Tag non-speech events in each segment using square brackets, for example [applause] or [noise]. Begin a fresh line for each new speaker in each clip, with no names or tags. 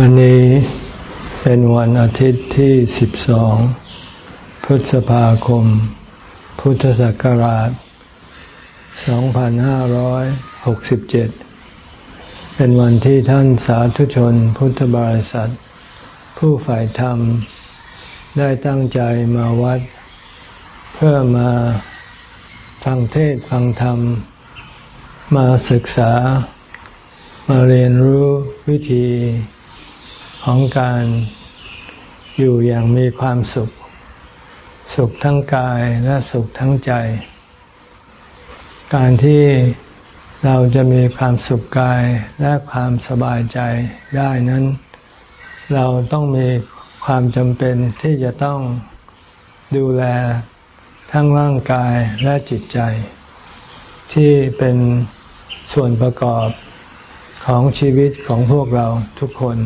วันนี้เป็นวันอาทิตย์ที่ 12 พฤษภาคม พุทธศักราช 2567 เป็นวันที่ท่านสาธุชนพุทธบริษัท ผู้ฝ่ายธรรม ได้ตั้งใจมาวัด เพื่อมาฟังเทศฟังธรรม มาศึกษา มาเรียนรู้วิธี ของการอยู่อย่างมีความสุข สุขทั้งกายและสุขทั้งใจ การที่เราจะมีความสุขกายและความสบายใจได้นั้น เราต้องมีความจำเป็นที่จะต้องดูแลทั้งร่างกายและจิตใจ ที่เป็นส่วนประกอบของชีวิตของพวกเราทุกคน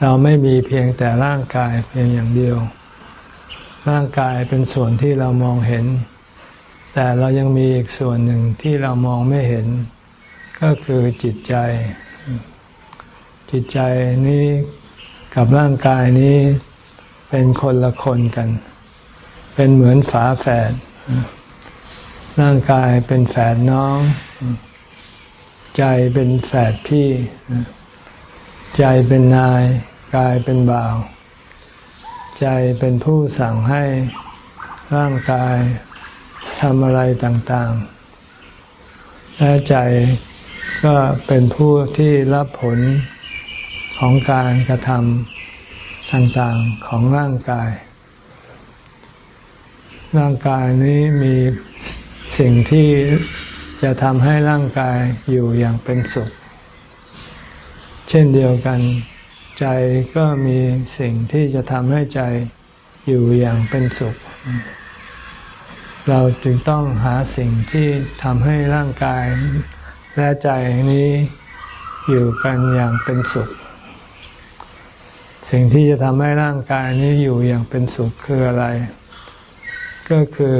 เราไม่มีเพียงแต่ร่างกายเพียงอย่างเดียว ร่างกายเป็นส่วนที่เรามองเห็น แต่เรายังมีอีกส่วนหนึ่งที่เรามองไม่เห็น ก็คือจิตใจ จิตใจนี้กับร่างกายนี้เป็นคนละคนกัน เป็นเหมือนฝาแฝด ร่างกายเป็นแฝดน้อง ใจเป็นแฝดพี่ ใจเป็นนาย กายเป็นบ่าว ใจเป็นผู้สั่งให้ร่างกายทำอะไรต่างๆ และใจก็เป็นผู้ที่รับผลของการกระทำต่างๆของร่างกาย ร่างกายนี้มีสิ่งที่จะทำให้ร่างกายอยู่อย่างเป็นสุข เช่นเดียวกัน ใจก็มีสิ่งที่จะทำให้ใจอยู่อย่างเป็นสุข เราจึงต้องหาสิ่งที่ทำให้ร่างกาย และใจนี้อยู่กันอย่างเป็นสุข สิ่งที่จะทำให้ร่างกายนี้อยู่อย่างเป็นสุขคืออะไร ก็คือ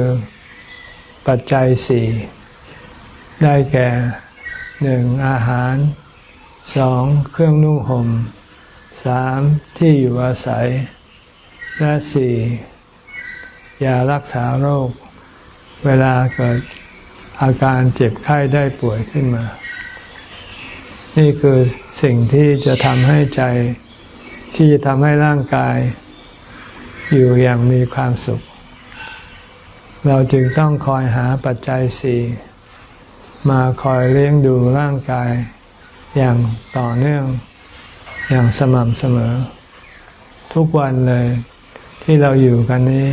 ปัจจัยสี่ได้แก่หนึ่งอาหาร สองเครื่องนุ่งห่มสามที่อยู่อาศัย และสี่ยารักษาโรค เวลาเกิดอาการเจ็บไข้ได้ป่วยขึ้นมา นี่คือสิ่งที่จะทำให้ใจ ที่จะทำให้ร่างกาย อยู่อย่างมีความสุข เราจึงต้องคอยหาปัจจัยสี่มาคอยเลี้ยงดูร่างกาย อย่างต่อเนื่องอย่างสม่ำเสมอ ทุกวันเลยที่เราอยู่กันนี้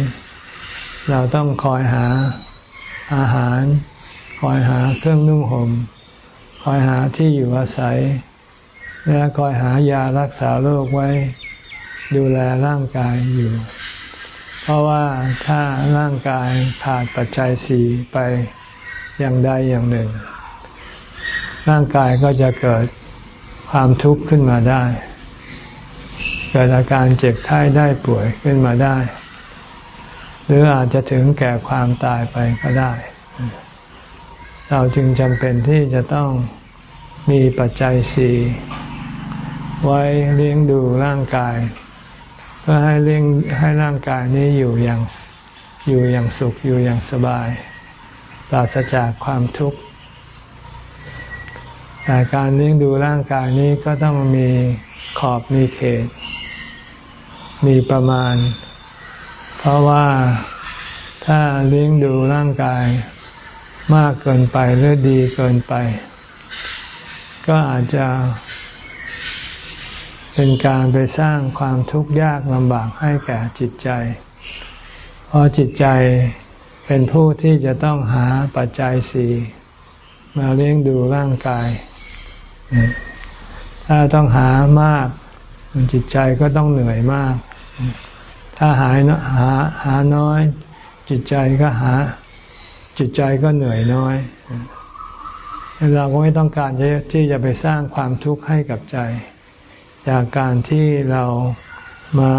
เราต้องคอยหาอาหาร คอยหาเครื่องนุ่งหม่มคอยหาที่อยู่อาศัย และคอยหายารักษาโรคไว้ ดูแลร่างกายอยู่ เพราะว่าถ้าร่างกายขาดปัจจัยสี่ไปอย่างใดอย่างหนึ่ง ร่างกายก็จะเกิดความทุกข์ขึ้นมาได้ เกิดอาการเจ็บไข้ได้ป่วยขึ้นมาได้ หรืออาจจะถึงแก่ความตายไปก็ได้ เราจึงจำเป็นที่จะต้องมีปัจจัยสี่ไว้เลี้ยงดูร่างกาย เพื่อให้เลี้ยงให้ร่างกายนี้อยู่อย่างอยู่อย่างสุขอยู่อย่างสบาย ปราศจากความทุกข์ แต่การเลี้ยงดูร่างกายนี้ก็ต้องมีขอบมีเขต มีประมาณ เพราะว่าถ้าเลี้ยงดูร่างกายมากเกินไปหรือดีเกินไป ก็อาจจะ เป็นการไปสร้างความทุกข์ยากลำบากให้แก่จิตใจ เพราะจิตใจเป็นผู้ที่จะต้องหาปัจจัยสี่มาเลี้ยงดูร่างกาย ถ้าต้องหามากจิตใจก็ต้องเหนื่อยมาก ถ้าหายหาหาน้อย จิตใจก็หา จิตใจก็เหนื่อยน้อย เราก็ไม่ต้องการที่จะไปสร้างความทุกข์ให้กับใจ จากการที่เรามา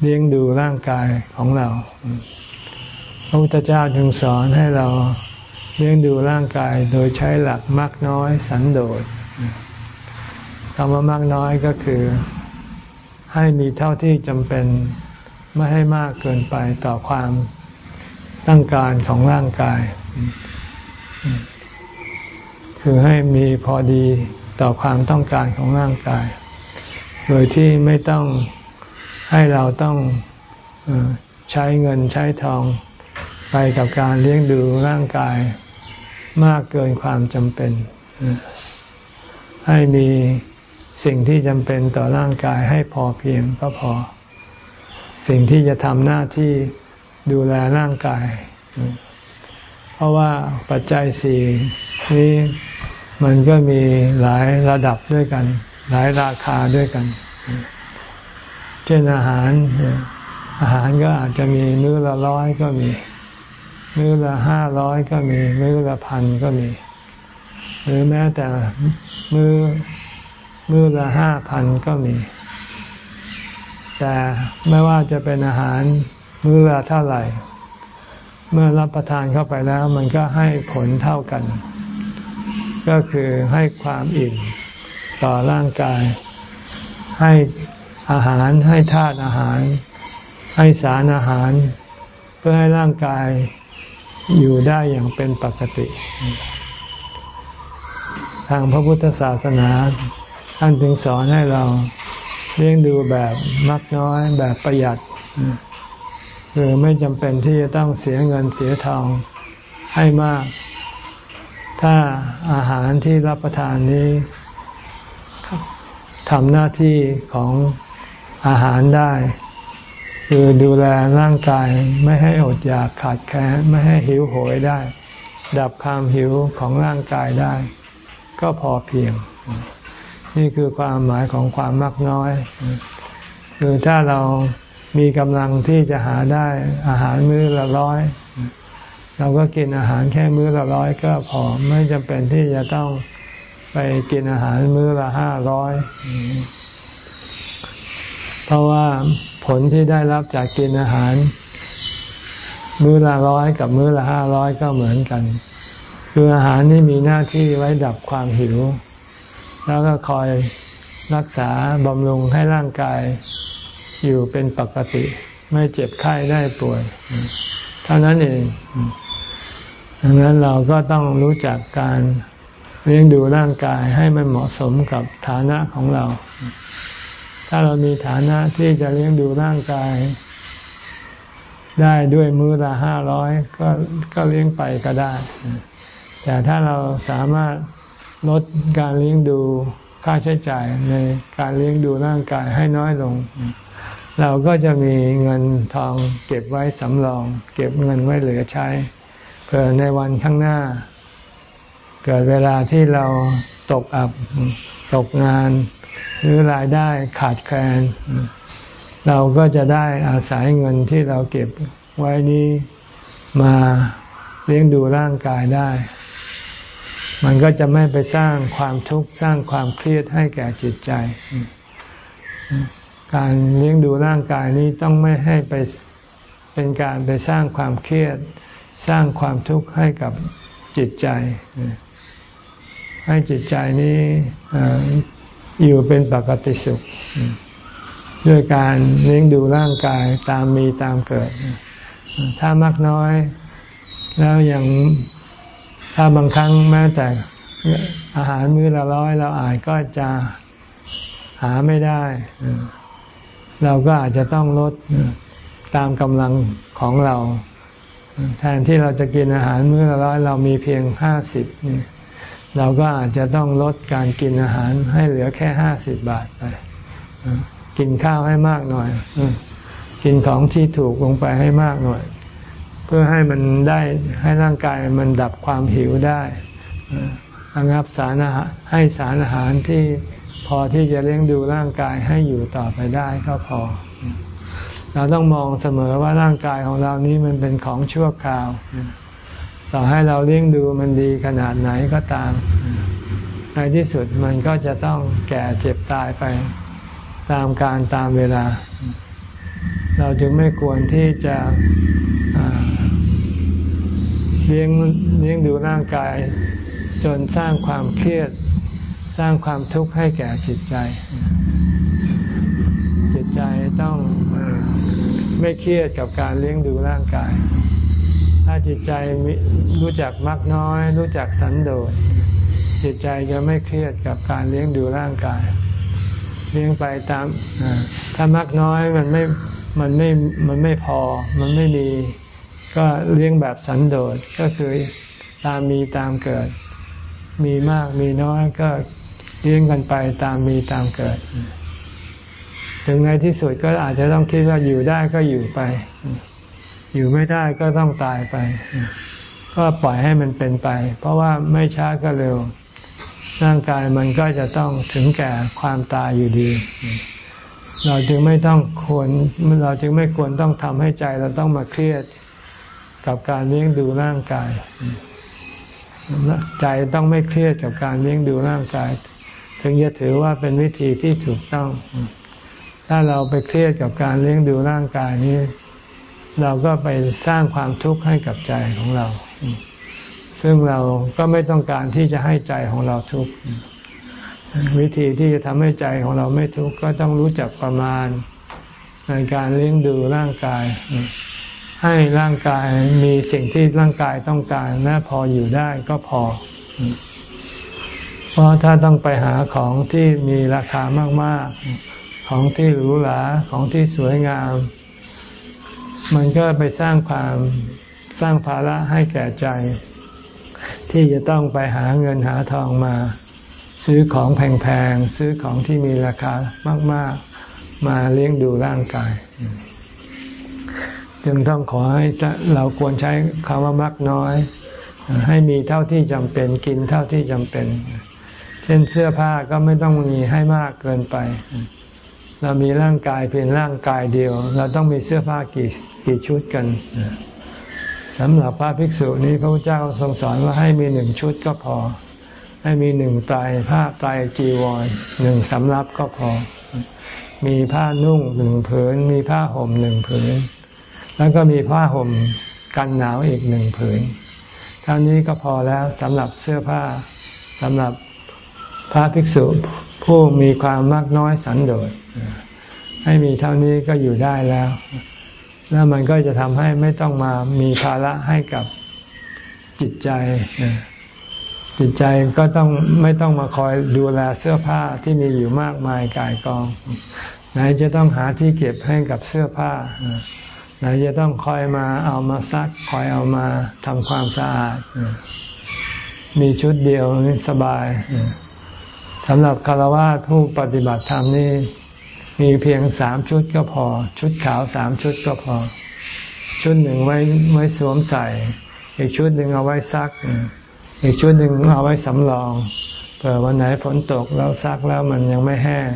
เลี้ยงดูร่างกายของเรา พระพุทธเจ้าจึงสอนให้เรา เลี้ยงดูร่างกายโดยใช้หลักมากน้อยสันโดษคำว่ามากน้อยก็คือ ให้มีเท่าที่จำเป็นไม่ให้มากเกินไปต่อความต้องการของร่างกาย คือให้มีพอดีต่อความต้องการของร่างกาย โดยที่ไม่ต้องให้เราต้องใช้เงินใช้ทองไปกับการเลี้ยงดูร่างกาย มากเกินความจำเป็น ให้มีสิ่งที่จำเป็นต่อร่างกายให้พอเพียงก็พอ สิ่งที่จะทำหน้าที่ดูแลร่างกาย เพราะว่าปัจจัยสี่นี้มันก็มีหลายระดับด้วยกัน หลายราคาด้วยกัน เช่นอาหารอาหารก็อาจจะมีมื้อละร้อยก็มี มื้อละห้าร้อยก็มี มื้อละพันก็มี หรือแม้แต่มื้อมื้อละห้าพันก็มี แต่ไม่ว่าจะเป็นอาหารมื้อละเท่าไหร่ เมื่อรับประทานเข้าไปแล้ว มันก็ให้ผลเท่ากัน ก็คือให้ความอิ่มต่อร่างกาย ให้อาหารให้ธาตุอาหาร ให้สารอาหาร เพื่อให้ร่างกาย อยู่ได้อย่างเป็นปกติ ทางพระพุทธศาสนา ท่านจึงสอนให้เราเลี้ยงดูแบบมักน้อยแบบประหยัดคือไม่จำเป็นที่จะต้องเสียเงินเสียทองให้มาก ถ้าอาหารที่รับประทานนี้ทำหน้าที่ของอาหารได้ คือดูแลร่างกายไม่ให้อดอยากขาดแคลนไม่ให้หิวโหยได้ ดับความหิวของร่างกายได้ ก็พอเพียง นี่คือความหมายของความมากน้อย คือถ้าเรามีกำลังที่จะหาได้อาหารมื้อละร้อย เราก็กินอาหารแค่มื้อละร้อยก็พอไม่จำเป็นที่จะต้องไปกินอาหารมื้อละห้าร้อยเพราะว่า ผลที่ได้รับจากกินอาหาร มื้อละร้อยกับมื้อละห้าร้อยก็เหมือนกัน คืออาหารนี่มีหน้าที่ไว้ดับความหิว แล้วก็คอยรักษาบำรุงให้ร่างกายอยู่เป็นปกติ ไม่เจ็บไข้ได้ป่วย เท่านั้นเองดังนั้นเราก็ต้องรู้จักการเลี้ยงดูร่างกายให้มันเหมาะสมกับฐานะของเรา ถ้าเรามีฐานะที่จะเลี้ยงดูร่างกาย ได้ด้วยมือละห้าร้อยก็ก็เลี้ยงไปก็ได้ แต่ถ้าเราสามารถลดการเลี้ยงดูค่าใช้จ่ายในการเลี้ยงดูร่างกายให้น้อยลง เราก็จะมีเงินทองเก็บไว้สำรอง เก็บเงินไว้เหลือใช้เผื่อในวันข้างหน้า เกิดเวลาที่เราตกอับตกงาน หรือรายได้ขาดแคลน เราก็จะได้อาศัยเงินที่เราเก็บไว้นี้มาเลี้ยงดูร่างกายได้ มันก็จะไม่ไปสร้างความทุกข์สร้างความเครียดให้แก่จิตใจ การเลี้ยงดูร่างกายนี้ต้องไม่ให้ไปเป็นการไปสร้างความเครียด สร้างความทุกข์ให้กับจิตใจ ให้จิตใจนี้ อยู่เป็นปกติสุข ด้วยการเลี้ยงดูร่างกายตามมีตามเกิด ถ้ามากน้อย แล้วอยังถ้าบางครั้งแม้แต่อาหารมื้อละร้อยเราอาจก็จะหาไม่ได้ เราก็อาจจะต้องลดตามกำลังของเรา แทนที่เราจะกินอาหารมื้อละร้อยเรามีเพียงห้าสิบเเราก็อาจจะต้องลดการกินอาหารให้เหลือแค่ห้าสิบบาทไปกินข้าวให้มากหน่อยกินของที่ถูกลงไปให้มากหน่อย เพื่อให้มันได้ให้ร่างกายมันดับความหิวได้ระงับสารอาหารให้สารอาหารที่พอที่จะเลี้ยงดูร่างกายให้อยู่ต่อไปได้ก็พอ เราต้องมองเสมอว่าร่างกายของเรานี้มันเป็นของชั่วคราว ต่อให้เราเลี้ยงดูมันดีขนาดไหนก็ตาม ในที่สุดมันก็จะต้องแก่เจ็บตายไปตามการตามเวลา เราจึงไม่ควรที่จะเลี้ยงเลี้ยงดูร่างกาย จนสร้างความเครียด สร้างความทุกข์ให้แก่จิตใจ จิตใจต้องไม่เครียดกับการเลี้ยงดูร่างกาย ถ้าจิตใจรู้จักมักน้อย รู้จักสันโดษจิตใจจะไม่เครียดกับการเลี้ยงดูร่างกาย เลี้ยงไปตามถ้ามักน้อยมันไม่มันไม่มันไม่พอ มันไม่มีก็เลี้ยงแบบสันโดษก็คือตามมีตามเกิด มีมากมีน้อยก็เลี้ยงกันไปตามมีตามเกิด ถึงในที่สุดก็อาจจะต้องคิดว่าอยู่ได้ก็อยู่ไป อยู่ไม่ได้ก็ต้องตายไป ก็ปล่อยให้มันเป็นไป เพราะว่าไม่ช้าก็เร็ว ร่างกายมันก็จะต้องถึงแก่ความตายอยู่ดี เราจึงไม่ต้องควรเราจึงไม่ควรต้องทำให้ใจเราต้องมาเครียดกับการเลี้ยงดูร่างกาย ใจต้องไม่เครียดกับการเลี้ยงดูร่างกาย ถึงจะถือว่าเป็นวิธีที่ถูกต้อง ถ้าเราไปเครียดกับการเลี้ยงดูร่างกายนี้ เราก็ไปสร้างความทุกข์ให้กับใจของเรา ซึ่งเราก็ไม่ต้องการที่จะให้ใจของเราทุกข์วิธีที่จะทำให้ใจของเราไม่ทุกข์ก็ต้องรู้จักประมาณในการเลี้ยงดูร่างกาย ให้ร่างกายมีสิ่งที่ร่างกายต้องการและพออยู่ได้ก็พอ เพราะถ้าต้องไปหาของที่มีราคามาก ๆ ของที่หรูหราของที่สวยงาม มันก็ไปสร้างความสร้างภาระให้แก่ใจ ที่จะต้องไปหาเงินหาทองมา ซื้อของแพงๆ ซื้อของที่มีราคามาก ๆ มาเลี้ยงดูร่างกาย จึงต้องขอให้เราควรใช้คำว่ามักน้อย ให้มีเท่าที่จำเป็นกินเท่าที่จำเป็น เช่นเสื้อผ้าก็ไม่ต้องมีให้มากเกินไป เรามีร่างกายเพียงร่างกายเดียว เราต้องมีเสื้อผ้ากี่กี่ชุดกันสำหรับพระภิกษุนี้พระพุทธเจ้าทรงสอนว่าให้มีหนึ่งชุดก็พอ ให้มีหนึ่งไตรผ้าไตรจีวรหนึ่งสำรับก็พอ มีผ้านุ่งหนึ่งผืน มีผ้าห่มหนึ่งผืน แล้วก็มีผ้าห่มกันหนาวอีกหนึ่งผืนเท่านี้ก็พอแล้วสำหรับเสื้อผ้าสำหรับ พระภิกษุผู้มีความมากน้อยสันโดษให้มีเท่านี้ก็อยู่ได้แล้ว แล้วมันก็จะทำให้ไม่ต้องมามีภาระให้กับจิตใจ จิตใจก็ต้องไม่ต้องมาคอยดูแลเสื้อผ้าที่มีอยู่มากมายกายกอง ไหนจะต้องหาที่เก็บให้กับเสื้อผ้า ไหนจะต้องคอยมาเอามาซัก คอยเอามาทำความสะอาด มีชุดเดียวสบาย สำหรับคารวะผู้ปฏิบัติธรรมนี่มีเพียงสามชุดก็พอ ชุดขาวสามชุดก็พอ ชุดหนึ่งไว้ไว้สวมใส่ อีกชุดหนึ่งเอาไว้ซัก อีกชุดหนึ่งเอาไว้สำรองเผื่อวันไหนฝนตกแล้วซักแล้วมันยังไม่แห้ง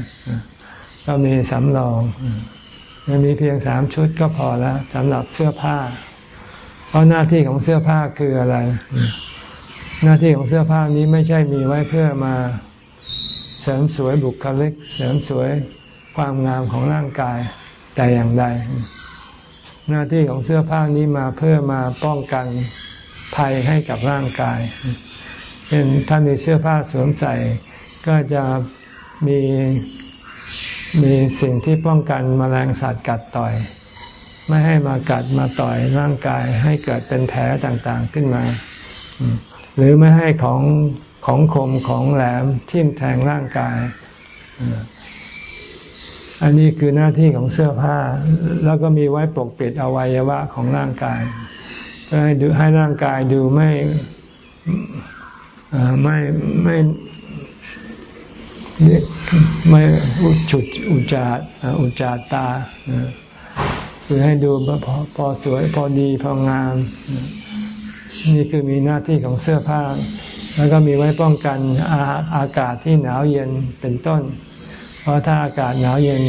ก็มีสำรองมีเพียงสามชุดก็พอแล้วสำหรับเสื้อผ้า เพราะหน้าที่ของเสื้อผ้าคืออะไร หน้าที่ของเสื้อผ้านี้ไม่ใช่มีไว้เพื่อมา เสริมสวยบุคลิก เสริมสวยความงามของร่างกายแต่อย่างใด หน้าที่ของเสื้อผ้านี้มาเพื่อมาป้องกันภัยให้กับร่างกายเช่นถ้ามีเสื้อผ้าสวมใส่ ก็จะมีมีสิ่งที่ป้องกันมแมลงสัตว์กัดต่อย ไม่ให้มากัดมาต่อยร่างกายให้เกิดเป็นแผลต่างๆขึ้นมา หรือไม่ให้ของ ของคมของแหลมทิ่มแทงร่างกาย อันนี้คือหน้าที่ของเสื้อผ้า แล้วก็มีไว้ปกปิดอวัยวะของร่างกาย เพื่อให้ดูให้ร่างกายดูไม่ไม่ไม่ไม่จุดอุจาอุจาตาคือให้ดูพอพอสวยพอดีพองาม นี่คือมีหน้าที่ของเสื้อผ้า แล้วก็มีไว้ป้องกันอาอากาศที่หนาวเย็นเป็นต้น เพราะถ้าอากาศหนาวเย็น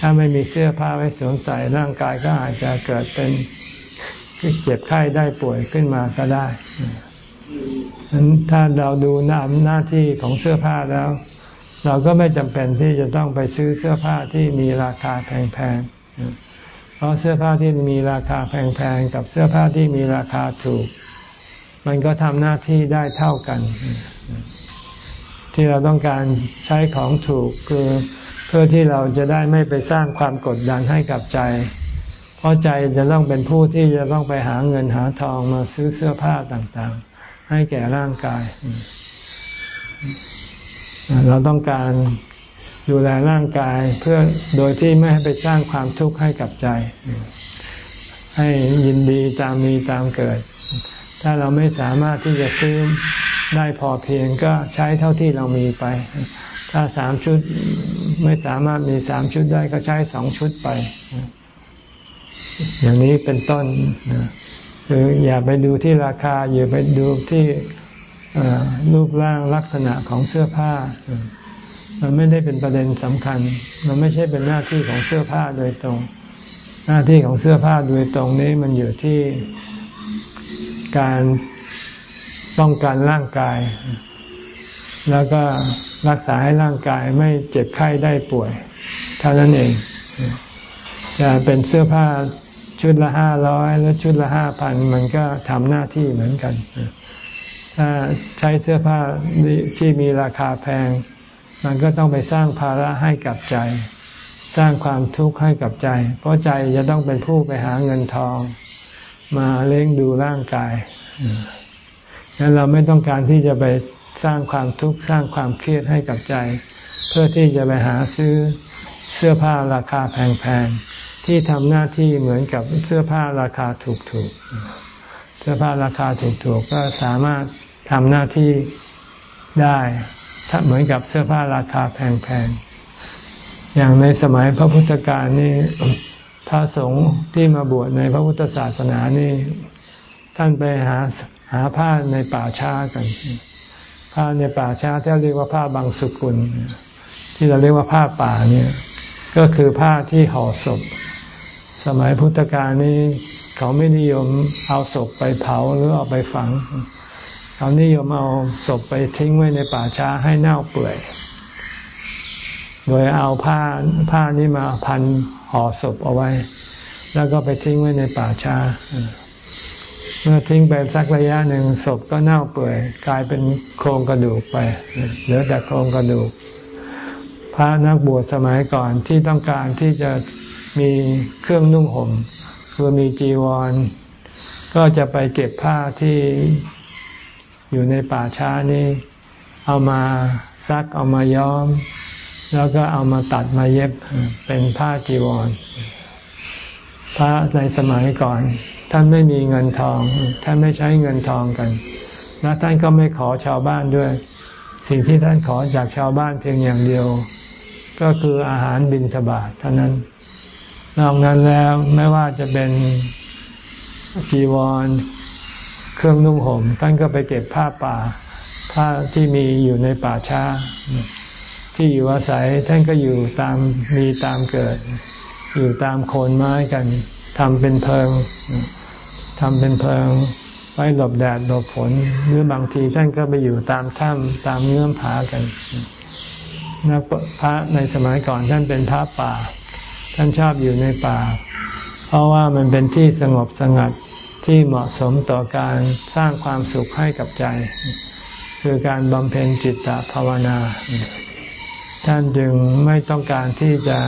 ถ้าไม่มีเสื้อผ้าไว้สวมใส่ร่างกายก็อาจจะเกิดเป็นเจ็บไข้ได้ป่วยขึ้นมาก็ได้นั้นถ้าเราดูหน้าหน้าที่ของเสื้อผ้าแล้ว เราก็ไม่จำเป็นที่จะต้องไปซื้อเสื้อผ้าที่มีราคาแพงๆเพราะเสื้อผ้าที่มีราคาแพงๆกับเสื้อผ้าที่มีราคาถูก มันก็ทำหน้าที่ได้เท่ากัน ที่เราต้องการใช้ของถูกคือเพื่อที่เราจะได้ไม่ไปสร้างความกดดันให้กับใจ เพราะใจจะต้องเป็นผู้ที่จะต้องไปหาเงินหาทองมาซื้อเสื้อผ้าต่างๆ ให้แก่ร่างกาย เราต้องการดูแลร่างกายเพื่อโดยที่ไม่ให้ไปสร้างความทุกข์ให้กับใจ ให้ยินดีตามมีตามเกิด ถ้าเราไม่สามารถที่จะซื้อได้พอเพียงก็ใช้เท่าที่เรามีไป ถ้าสามชุดไม่สามารถมีสามชุดได้ก็ใช้สองชุดไป อย่างนี้เป็นต้นคืออย่าไปดูที่ราคา อย่าไปดูที่รูปร่างลักษณะของเสื้อผ้า มันไม่ได้เป็นประเด็นสำคัญ มันไม่ใช่เป็นหน้าที่ของเสื้อผ้าโดยตรง หน้าที่ของเสื้อผ้าโดยตรงนี้มันอยู่ที่ การป้องกันร่างกาย แล้วก็รักษาให้ร่างกายไม่เจ็บไข้ได้ป่วย เท่านั้นเองจะเป็นเสื้อผ้าชุดละห้าร้อยแล้วชุดละห้าพันมันก็ทำหน้าที่เหมือนกัน ถ้าใช้เสื้อผ้าที่มีราคาแพง มันก็ต้องไปสร้างภาระให้กับใจ สร้างความทุกข์ให้กับใจ เพราะใจจะต้องเป็นผู้ไปหาเงินทอง มาเลี้ยงดูร่างกายนั้นเราไม่ต้องการที่จะไปสร้างความทุกข์สร้างความเครียดให้กับใจ เพื่อที่จะไปหาซื้อเสื้อผ้าราคาแพงๆที่ทำหน้าที่เหมือนกับเสื้อผ้าราคาถูกๆ เสื้อผ้าราคาถูกๆ ก็สามารถทำหน้าที่ได้ถ้าเหมือนกับเสื้อผ้าราคาแพงๆ อย่างในสมัยพระพุทธกาลนี่ พระสงฆ์ที่มาบวชในพระพุทธศาสนานี่ ท่านไปหาหาผ้าในป่าช้ากัน ผ้าในป่าช้าที่เรียกว่าผ้าบางสุกุล ที่เราเรียกว่าผ้าป่าเนี่ย ก็คือผ้าที่ห่อศพ สมัยพุทธกาลนี้เขาไม่นิยมเอาศพไปเผาหรือเอาไปฝัง เขานิยมเอาศพไปทิ้งไว้ในป่าช้าให้เน่าเปื่อย โดยเอาผ้าผ้านี้มาพันห่อศพเอาไว้ แล้วก็ไปทิ้งไว้ในป่าช้าเมื่อทิ้งไปสักระยะหนึ่งศพก็เน่าเปื่อย กลายเป็นโครงกระดูกไปเหลือแต่โครงกระดูก พระนักบวชสมัยก่อนที่ต้องการที่จะมีเครื่องนุ่งห่มคือมีจีวร ก็จะไปเก็บผ้าที่อยู่ในป่าช้านี้ เอามาซักเอามาย้อม แล้วก็เอามาตัดมาเย็บเป็นผ้าจีวร พระในสมัยก่อน ท่านไม่มีเงินทอง ท่านไม่ใช้เงินทองกัน และท่านก็ไม่ขอชาวบ้านด้วย สิ่งที่ท่านขอจากชาวบ้านเพียงอย่างเดียว ก็คืออาหารบิณฑบาตเท่านั้น นอกนั้นแล้วไม่ว่าจะเป็นจีวร เครื่องนุ่งห่ม ท่านก็ไปเก็บผ้าป่าผ้าที่มีอยู่ในป่าช้า ที่อยู่อาศัยท่านก็อยู่ตามมีตามเกิด อยู่ตามโคนไม้กันทำเป็นเพลิงทำเป็นเพลิง ไว้หลบแดดหลบฝนหรือบางทีท่านก็ไปอยู่ตามถ้ำตามเงื่อมผากันนักพระในสมัยก่อนท่านเป็นพระป่า ท่านชอบอยู่ในป่า เพราะว่ามันเป็นที่สงบสงัดที่เหมาะสมต่อการสร้างความสุขให้กับใจ คือการบำเพ็ญจิตตภาวนา ท่านจึงไม่ต้องการที่จะ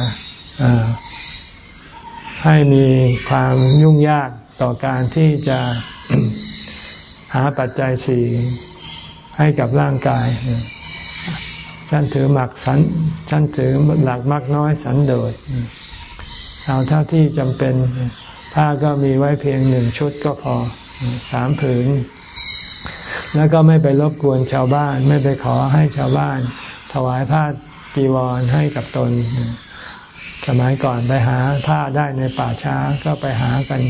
ให้มีความยุ่งยากต่อการที่จะหาปัจจัยสี่ให้กับร่างกายฉันถือหมักสันฉันถือหลักมักน้อยสันโดษเอาเท่าที่จำเป็นผ้าก็มีไว้เพียงหนึ่งชุดก็พอสามผืน แล้วก็ไม่ไปรบกวนชาวบ้าน ไม่ไปขอให้ชาวบ้าน ถวายผ้า จีวรให้กับตน สมัยก่อนไปหาผ้าได้ในป่าช้าก็ไปหากัน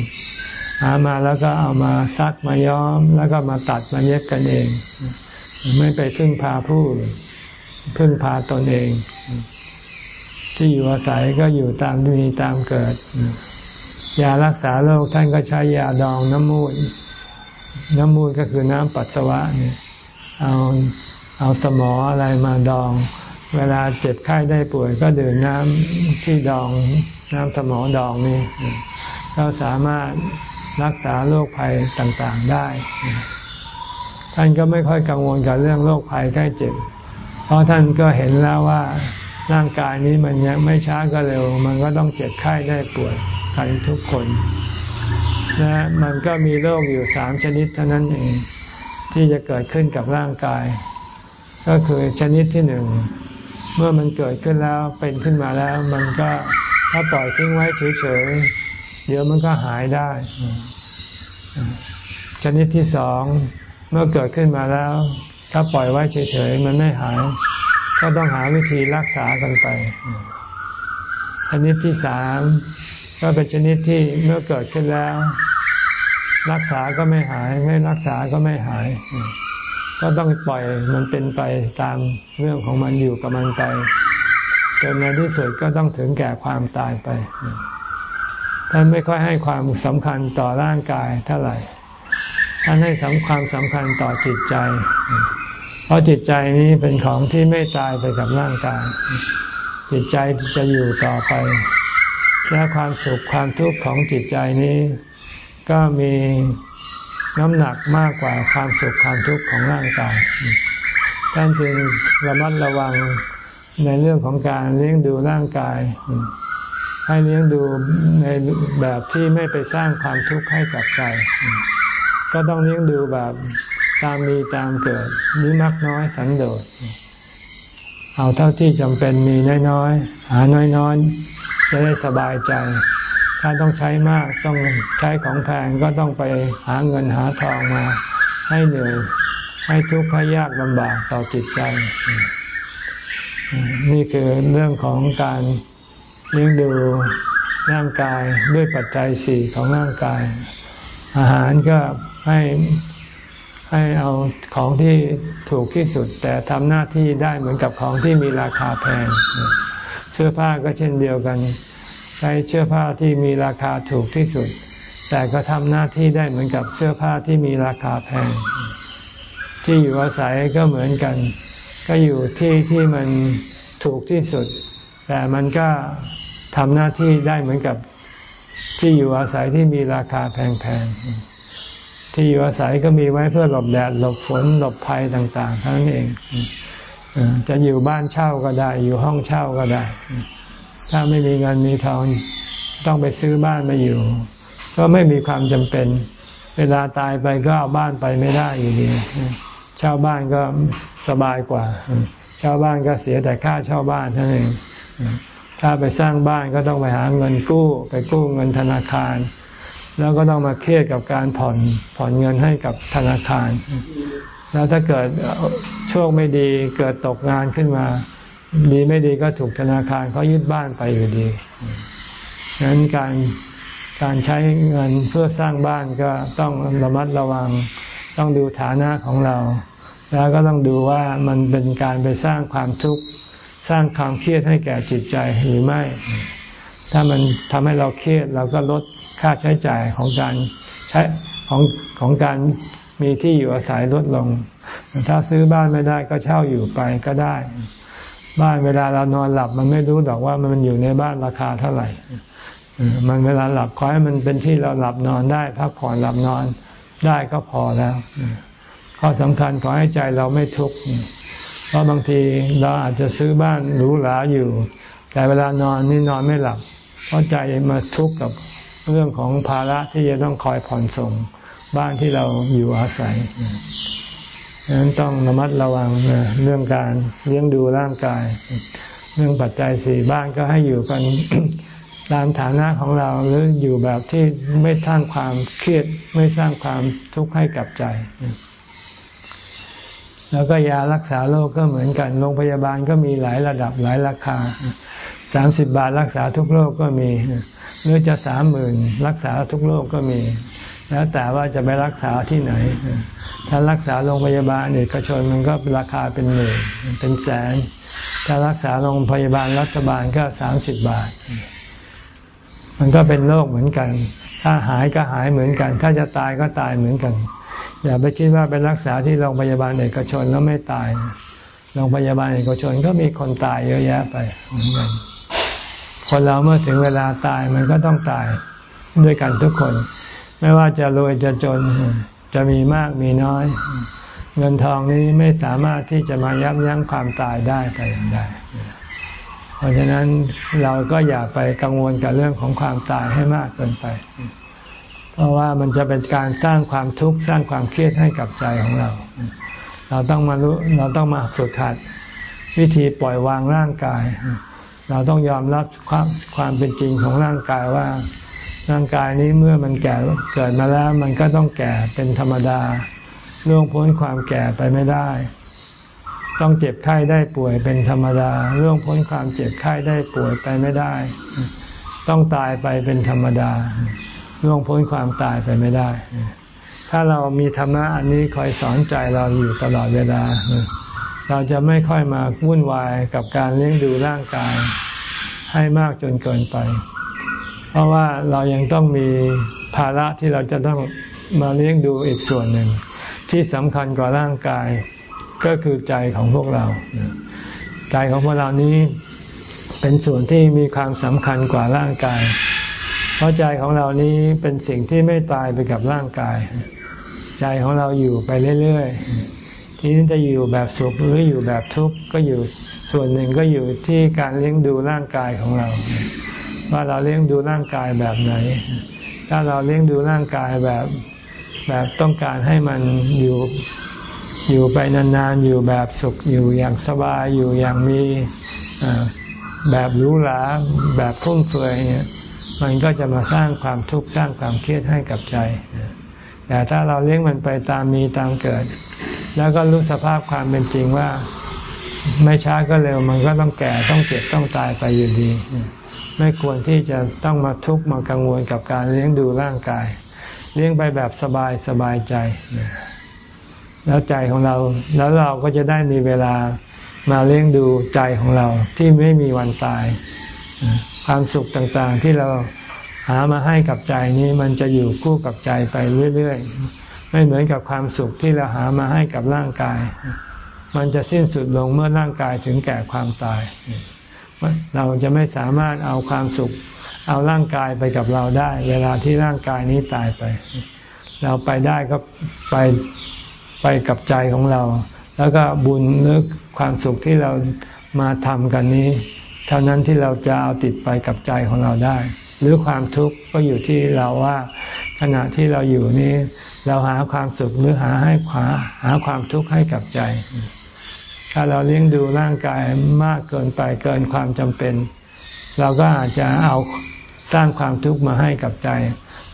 หามาแล้วก็เอามาซักมาย้อม แล้วก็มาตัดมาเย็บกันเอง ไม่ไปพึ่งพาผู้พึ่งพาตนเอง ที่อยู่อาศัยก็อยู่ตามมีตามเกิด ยารักษาโรคท่านก็ใช้ยาดองน้ำมูดน้ำมูดก็คือน้ำปัสสาวะเนี่ยเอาเอาสมออะไรมาดอง เวลาเจ็บไข้ได้ป่วยก็ดื่มน้ำที่ดองน้ำสมองดองนี่ก็สามารถรักษาโรคภัยต่างๆได้ ท่านก็ไม่ค่อยกังวลกับเรื่องโรคภัยไข้เจ็บ เพราะท่านก็เห็นแล้วว่าร่างกายนี้มันยังไม่ช้าก็เร็ว มันก็ต้องเจ็บไข้ได้ป่วยกันทุกคนและมันก็มีโรคอยู่สามชนิดเท่านั้นเองที่จะเกิดขึ้นกับร่างกาย ก็คือชนิดที่หนึ่ง เมื่อมันเกิดขึ้นแล้วเป็นขึ้นมาแล้ว มันก็ถ้าปล่อยทิ้งไว้เฉยๆเดี๋ยวมันก็หายได้ ชนิดที่สองเมื่อเกิดขึ้นมาแล้ว ถ้าปล่อยไว้เฉยๆมันไม่หาย ก็ต้องหาวิธีรักษากันไป ชนิดที่สามก็เป็นชนิดที่เมื่อเกิดขึ้นแล้ว รักษาก็ไม่หาย ไม่รักษาก็ไม่หาย ก็ต้องปล่อยมันเป็นไปตามเรื่องของมันอยู่กับมันไปจนในที่สุดก็ต้องถึงแก่ความตายไป ท่านไม่ค่อยให้ความสำคัญต่อร่างกายเท่าไหร่ ท่านให้สำความสำคัญต่อจิตใจ เพราะจิตใจนี้เป็นของที่ไม่ตายไปกับร่างกาย จิตใจจะอยู่ต่อไป และความสุขความทุกข์ของจิตใจนี้ ก็มี น้ำหนักมากกว่าความสุขความทุกข์ของร่างกายท่านจึงระมัดระวังในเรื่องของการเลี้ยงดูร่างกาย ให้เลี้ยงดูในแบบที่ไม่ไปสร้างความทุกข์ให้กับใจ ก็ต้องเลี้ยงดูแบบตามมีตามเกิดนิมักน้อยสันโดษเอาเท่าที่จำเป็นมีน้อยๆหาน้อยๆจะได้สบายใจ ถ้าต้องใช้มากต้องใช้ของแพงก็ต้องไปหาเงินหาทองมา ให้เหนื่อยให้ทุกข์ให้ยากลำบากต่อจิตใจ นี่คือเรื่องของการเลี้ยงดูร่างกายด้วยปัจจัยสี่ของร่างกาย อาหารก็ให้ให้เอาของที่ถูกที่สุด แต่ทำหน้าที่ได้เหมือนกับของที่มีราคาแพง เสื้อผ้าก็เช่นเดียวกัน ใช้เสื้อผ้าที่มีราคาถูกที่สุด แต่ก็ทำหน้าที่ได้เหมือนกับเสื้อผ้าที่มีราคาแพง ที่อยู่อาศัยก็เหมือนกัน ก็อยู่ที่ที่มันถูกที่สุด แต่มันก็ทำหน้าที่ได้เหมือนกับที่อยู่อาศัยที่มีราคาแพงๆ ที่อยู่อาศัยก็มีไว้เพื่อหลบแดดหลบฝนหลบภัยต่างๆทั้งนั้นเอง จะอยู่บ้านเช่าก็ได้ อยู่ห้องเช่าก็ได้ ถ้าไม่มีเงินมีทองต้องไปซื้อบ้านมาอยู่ ก็ไม่มีความจำเป็น เวลาตายไปก็เอาบ้านไปไม่ได้อยู่ดีเช่าบ้านก็สบายกว่าเช่าบ้านก็เสียแต่ค่าเช่าบ้านเท่านั้นเองถ้าไปสร้างบ้านก็ต้องไปหาเงินกู้ ไปกู้เงินธนาคาร แล้วก็ต้องมาเครียดกับการผ่อนผ่อนเงินให้กับธนาคาร แล้วถ้าเกิดโชคไม่ดีเกิดตกงานขึ้นมา ดีไม่ดีก็ถูกธนาคารเขายึดบ้านไปอยู่ดีดังนั้นการการใช้เงินเพื่อสร้างบ้านก็ต้องระมัดระวัง ต้องดูฐานะของเรา แล้วก็ต้องดูว่ามันเป็นการไปสร้างความทุกข์สร้างความเครียดให้แก่จิตใจหรือไม่ ถ้ามันทำให้เราเครียดเราก็ลดค่าใช้จ่ายของการใช้ของของการมีที่อยู่อาศัยลดลง ถ้าซื้อบ้านไม่ได้ก็เช่าอยู่ไปก็ได้ บ้านเวลาเรานอนหลับ มันไม่รู้ดอกว่ามันอยู่ในบ้านราคาเท่าไหร่มันเวลาหลับขอให้มันเป็นที่เราหลับนอนได้พักผ่อนหลับนอนได้ก็พอแล้วข้อสำคัญขอให้ใจเราไม่ทุกข์เพราะบางทีเราอาจจะซื้อบ้านหรูหราอยู่ แต่เวลานอนนี่นอนไม่หลับ เพราะใจมาทุกข์กับเรื่องของภาระที่จะต้องคอยผ่อนส่งบ้านที่เราอยู่อาศัย ดังนั้นต้องระมัดระวังเรื่องการเลี้ยงดูร่างกาย เรื่องปัจจัยสี่บ้านก็ให้อยู่กันตามฐานะของเราหรืออยู่แบบที่ไม่สร้างความเครียดไม่สร้างความทุกข์ให้กับใจ แล้วก็ยารักษาโรคก็เหมือนกันโรงพยาบาลก็มีหลายระดับหลายราคาสามสิบบาทรักษาทุกโรคก็มี หรือจะสามหมื่นรักษาทุกโรคก็มี แล้วแต่ว่าจะไปรักษาที่ไหน ถ้ารักษาโรงพยาบาลเอกชนมันก็ราคาเป็นหมื่นเป็นแสน ถ้ารักษาโรงพยาบาลรัฐบาลก็สามสิบบาท มันก็เป็นโรคเหมือนกัน ถ้าหายก็หายเหมือนกัน ถ้าจะตายก็ตายเหมือนกัน อย่าไปคิดว่าไปรักษาที่โรงพยาบาลเอกชนแล้วไม่ตายโรงพยาบาลเอกชนก็มีคนตายเยอะแยะไปเหมือนกันคนเราเมื่อถึงเวลาตายมันก็ต้องตายด้วยกันทุกคน ไม่ว่าจะรวยจะจน จะมีมากมีน้อย เงินทองนี้ไม่สามารถที่จะมายับยั้งความตายได้แต่อย่างใดเพราะฉะนั้นเราก็อย่าไปกังวลกับเรื่องของความตายให้มากเกินไป เพราะว่ามันจะเป็นการสร้างความทุกข์สร้างความเครียดให้กับใจของเรา เราต้องมารู้เราต้องมาฝึกหัดวิธีปล่อยวางร่างกาย เราต้องยอมรับความความเป็นจริงของร่างกายว่า ร่างกายนี้เมื่อมันแก่เกิดมาแล้ว มันก็ต้องแก่เป็นธรรมดาล่วงพ้นความแก่ไปไม่ได้ ต้องเจ็บไข้ได้ป่วยเป็นธรรมดาล่วงพ้นความเจ็บไข้ได้ป่วยไปไม่ได้ ต้องตายไปเป็นธรรมดาล่วงพ้นความตายไปไม่ได้ ถ้าเรามีธรรมะอันนี้คอยสอนใจเราอยู่ตลอดเวลา เราจะไม่ค่อยมาวุ่นวายกับการเลี้ยงดูร่างกายให้มากจนเกินไป เพราะว่าเรายังต้องมีภาระที่เราจะต้องมาเลี้ยงดูอีกส่วนหนึ่ง ที่สำคัญกว่าร่างกายก็คือใจของพวกเรา ใจของพวกเรานี้เป็นส่วนที่มีความสำคัญกว่าร่างกาย เพราะใจของเรานี้เป็นสิ่งที่ไม่ตายไปกับร่างกาย ใจของเราอยู่ไปเรื่อยๆ ที่นี้จะอยู่แบบสุขหรืออยู่แบบทุกข์ก็อยู่ส่วนหนึ่งก็อยู่ที่การเลี้ยงดูร่างกายของเรา ว่าเราเลี้ยงดูร่างกายแบบไหน ถ้าเราเลี้ยงดูร่างกายแบบแบบต้องการให้มันอยู่อยู่ไปนานๆ อยู่แบบสุขอยู่อย่างสบายอยู่อย่างมีแบบรู้หลาแบบพุ่มเฟือยเนี่ยมันก็จะมาสร้างความทุกข์สร้างความเครียดให้กับใจ แต่ถ้าเราเลี้ยงมันไปตามมีตามเกิด แล้วก็รู้สภาพความเป็นจริงว่า ไม่ช้าก็เร็วมันก็ต้องแก่ต้องเจ็บต้องตายไปอยู่ดี ไม่ควรที่จะต้องมาทุกข์มากังวลกับการเลี้ยงดูร่างกาย เลี้ยงไปแบบสบายสบายใจ แล้วใจของเราแล้วเราก็จะได้มีเวลามาเลี้ยงดูใจของเราที่ไม่มีวันตาย ความสุขต่างๆที่เราหามาให้กับใจนี้มันจะอยู่คู่กับใจไปเรื่อยๆ ไม่เหมือนกับความสุขที่เราหามาให้กับร่างกาย มันจะสิ้นสุดลงเมื่อร่างกายถึงแก่ความตาย เราจะไม่สามารถเอาความสุข เอาร่างกายไปกับเราได้ เวลาที่ร่างกายนี้ตายไป เราไปได้ก็ไปไปกับใจของเรา แล้วก็บุญหรือความสุขที่เรามาทำกันนี้ เท่านั้นที่เราจะเอาติดไปกับใจของเราได้ หรือความทุกข์ก็อยู่ที่เราว่า ขณะที่เราอยู่นี้ เราหาความสุขหรือหาให้ขวาหาความทุกข์ให้กับใจ ถ้าเราเลี้ยงดูร่างกายมากเกินไปเกินความจำเป็น เราก็อาจจะเอาสร้างความทุกข์มาให้กับใจ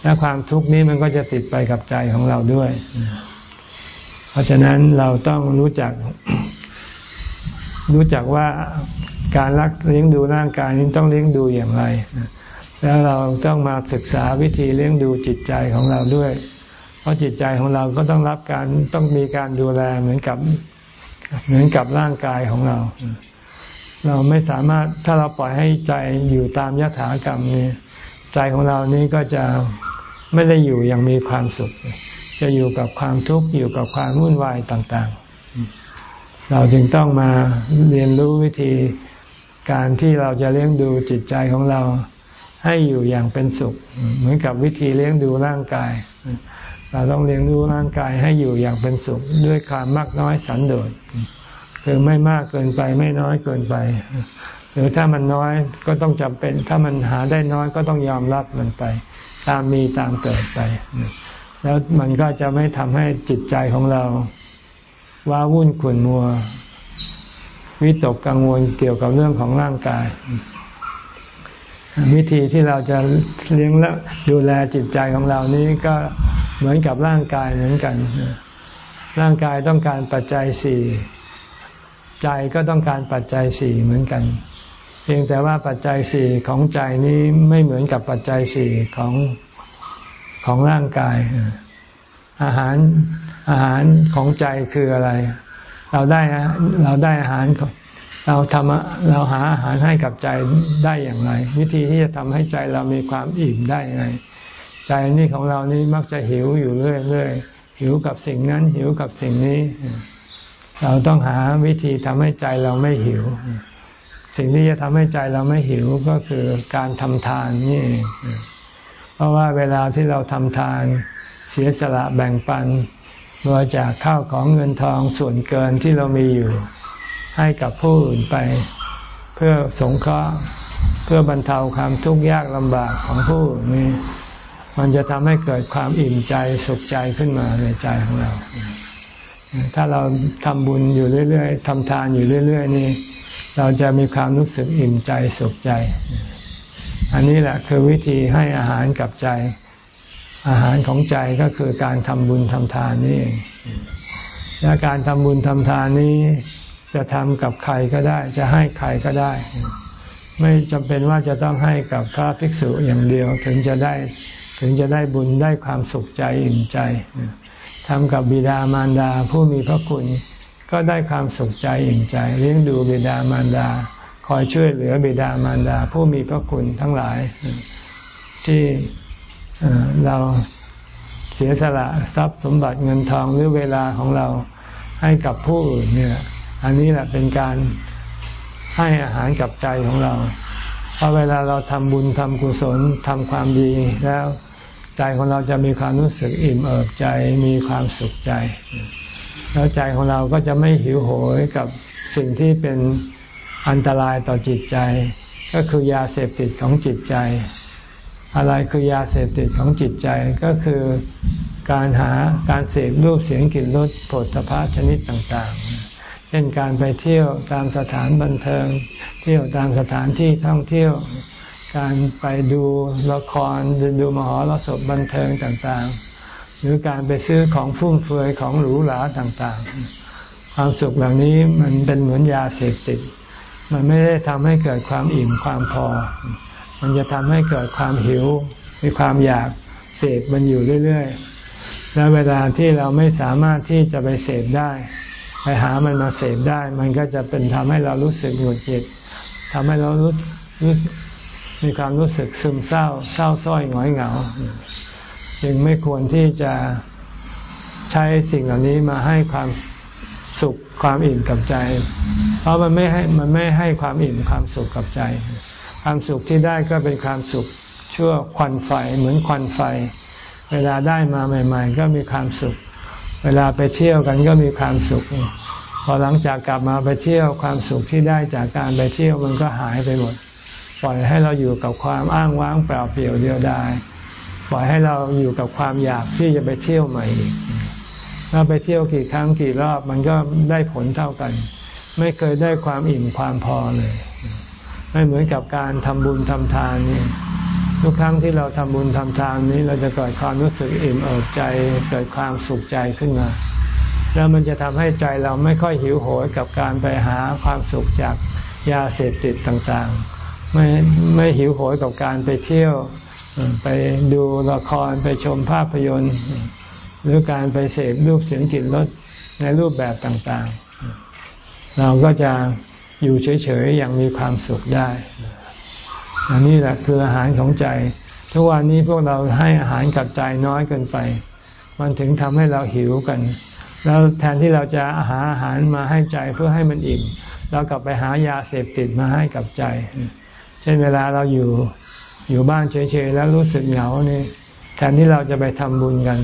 และความทุกข์นี้มันก็จะติดไปกับใจของเราด้วย เพราะฉะนั้นเราต้องรู้จัก รู้จักว่าการรักเลี้ยงดูร่างกายนี้ต้องเลี้ยงดูอย่างไร แล้วเราต้องมาศึกษาวิธีเลี้ยงดูจิตใจของเราด้วย เพราะจิตใจของเราก็ต้องรับการต้องมีการดูแลเหมือนกับ เหมือนกับร่างกายของเรา เราไม่สามารถถ้าเราปล่อยให้ใจอยู่ตามยถากรรมนี้ ใจของเรานี้ก็จะไม่ได้อยู่อย่างมีความสุข จะอยู่กับความทุกข์อยู่กับความวุ่นวายต่างๆ เราจึงต้องมาเรียนรู้วิธีการที่เราจะเลี้ยงดูจิตใจของเราให้อยู่อย่างเป็นสุข เหมือนกับวิธีเลี้ยงดูร่างกาย เราต้องเลี้ยงดูร่างกายให้อยู่อย่างเป็นสุขด้วยความมากน้อยสันโดษคือไม่มากเกินไปไม่น้อยเกินไป หรือถ้ามันน้อยก็ต้องจำเป็น ถ้ามันหาได้น้อยก็ต้องยอมรับมันไป ตามมีตามเกิดไป แล้วมันก็จะไม่ทำให้จิตใจของเราว้าวุ่นขุ่นมัว วิตกกังวลเกี่ยวกับเรื่องของร่างกาย วิธีที่เราจะเลี้ยงและดูแลจิตใจของเรานี้ก็เหมือนกับร่างกายเหมือนกัน ร่างกายต้องการปัจจัยสี่ใจก็ต้องการปัจจัยสี่เหมือนกัน เพียงแต่ว่าปัจจัยสี่ของใจนี้ไม่เหมือนกับปัจจัยสี่ของของร่างกาย อาหารอาหารของใจคืออะไร เราได้เราได้อาหาร เราทำเราหาอาหารให้กับใจได้อย่างไร วิธีที่จะทำให้ใจเรามีความอิ่มได้ยังไง ใจนี่ของเรานี่มักจะหิวอยู่เรื่อยๆหิวกับสิ่งนั้นหิวกับสิ่งนี้ เราต้องหาวิธีทำให้ใจเราไม่หิว สิ่งที่จะทำให้ใจเราไม่หิวก็คือการทำทานนี่ เพราะว่าเวลาที่เราทำทานเสียสละแบ่งปันบริจาคข้าวของเงินทองส่วนเกินที่เรามีอยู่ ให้กับผู้อื่นไป เพื่อสงเคราะห์เพื่อบรรเทาความทุกข์ยากลำบากของผู้นี้มันจะทำให้เกิดความอิ่มใจสุขใจขึ้นมาในใจของเรา ถ้าเราทำบุญอยู่เรื่อยๆทำทานอยู่เรื่อย ๆ นี่ เราจะมีความรู้สึกอิ่มใจสุขใจ อันนี้แหละคือวิธีให้อาหารกับใจ อาหารของใจก็คือการทำบุญทำทานนี่เองและการทำบุญทำทานนี้ จะทำกับใครก็ได้ จะให้ใครก็ได้ ไม่จำเป็นว่าจะต้องให้กับพระภิกษุอย่างเดียวถึงจะได้ถึงจะได้บุญได้ความสุขใจอิ่มใจทำกับบิดามารดาผู้มีพระคุณ ก็ได้ความสุขใจอิ่มใจ เลี้ยงดูบิดามารดา คอยช่วยเหลือบิดามารดา ผู้มีพระคุณทั้งหลาย ที่เราเสียสละทรัพย์สมบัติเงินทองหรือเวลาของเราให้กับผู้อื่นเนี่ย อันนี้แหละเป็นการให้อาหารกับใจของเรา เพอเวลาเราทำบุญทำกุศลทำความดีแล้ว ใจของเราจะมีความรู้สึกอิ่มเอิบใจมีความสุขใจ แล้วใจของเราก็จะไม่หิวโหยกับสิ่งที่เป็นอันตรายต่อจิตใจ ก็คือยาเสพติดของจิตใจ อะไรคือยาเสพติดของจิตใจก็คือการหาการเสพรูปเสียงกลิ่นรสผลพระชนิดต่าง ๆ เช่นการไปเที่ยวตามสถานบันเทิง เที่ยวตามสถานที่ท่องเที่ยว การไปดูละครดูมหรสพบันเทิงต่างๆ หรือการไปซื้อของฟุ่มเฟือยของหรูหราต่างๆ ความสุขเหล่านี้มันเป็นเหมือนยาเสพติด มันไม่ได้ทำให้เกิดความอิ่มความพอ มันจะทำให้เกิดความหิวมีความอยากเสพมันอยู่เรื่อยๆ แล้วเวลาที่เราไม่สามารถที่จะไปเสพได้ ไปหามันมาเสพได้ มันก็จะเป็นทำให้เรารู้สึกหงุดหงิดทำให้เรารู้มีความรู้สึกซึมเศร้า เศร้าส้อยหงอยเหงา จึงไม่ควรที่จะใช้สิ่งเหล่านี้มาให้ความสุขความอิ่มกับใจ เพราะมันไม่ให้มันไม่ให้ความอิ่มความสุขกับใจ ความสุขที่ได้ก็เป็นความสุขชั่วควันไฟเหมือนควันไฟ เวลาได้มาใหม่ ๆ ก็มีความสุข เวลาไปเที่ยวกันก็มีความสุข พอหลังจากกลับมาไปเที่ยวความสุขที่ได้จากการไปเที่ยวมันก็หายไปหมด ปล่อยให้เราอยู่กับความอ้างว้างเปล่าเปลี่ยวเดียวดายปล่อยให้เราอยู่กับความอยากที่จะไปเที่ยวใหม่อีกถ้าไปเที่ยวกี่ครั้งกี่รอบมันก็ได้ผลเท่ากัน ไม่เคยได้ความอิ่มความพอเลย ไม่เหมือนกับการทำบุญทำทานนี่ ทุกครั้งที่เราทำบุญทำทานนี้ เราจะเกิดความรู้สึกอิ่มเอิบใจ เกิดความสุขใจขึ้นมา แล้วมันจะทำให้ใจเราไม่ค่อยหิวโหยกับการไปหาความสุขจากยาเสพติดต่างๆ ไม่ไม่หิวโหยกับการไปเที่ยว ไปดูละครไปชมภาพยนตร์ หรือการไปเสพรูปเสียงกลิ่นรสในรูปแบบต่างๆ เราก็จะอยู่เฉยๆอย่างมีความสุขได้ อันนี้แหละคืออาหารของใจ ทุกวันนี้พวกเราให้อาหารกับใจน้อยเกินไป มันถึงทำให้เราหิวกัน แล้วแทนที่เราจะหาอาหารมาให้ใจเพื่อให้มันอิ่มเรากลับไปหายาเสพติดมาให้กับใจ เช่นเวลาเราอยู่อยู่บ้านเฉยๆแล้วรู้สึกเหงานี่แทนที่เราจะไปทำบุญกัน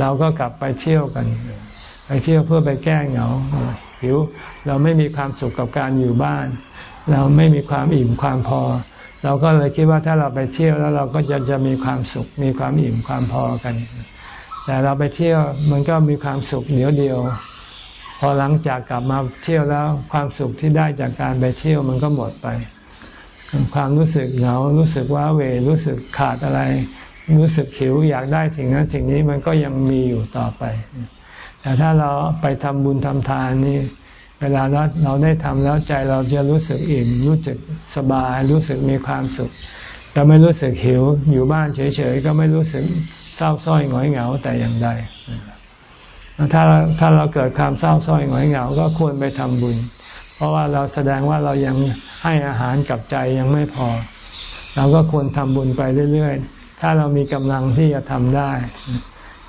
เราก็กลับไปเที่ยวกัน ไปเที่ยวเพื่อไปแก้เหงาหิวเราไม่มีความสุขกับการอยู่บ้าน เราไม่มีความอิ่มความพอ เราก็เลยคิดว่าถ้าเราไปเที่ยวแล้วเราก็จะจะมีความสุข มีความอิ่มความพอกัน แต่เราไปเที่ยวมันก็มีความสุขเดียวเดียว พอหลังจากกลับมาเที่ยวแล้วความสุขที่ได้จากการไปเที่ยวมันก็หมดไป ความรู้สึกเหงารู้สึกว่าเวรู้สึกขาดอะไร รู้สึกหิวอยากได้สิ่งนั้นสิ่งนี้มันก็ยังมีอยู่ต่อไป แต่ถ้าเราไปทำบุญทำทานนี่ เวลาเราเราได้ทำแล้วใจเราจะรู้สึกอิ่มรู้สึกสบาย รู้สึกมีความสุขจะไม่รู้สึกหิวอยู่บ้านเฉยๆก็ไม่รู้สึกเศร้าส้อยหงอยเหงาแต่อย่างใดถ้าถ้าเราเกิดความเศร้าส้อยหงอยเหงา ก็ควรไปทำบุญ เพราะว่าเราแสดงว่าเรายังให้อาหารกับใจยังไม่พอ เราก็ควรทำบุญไปเรื่อยๆ ถ้าเรามีกำลังที่จะทำได้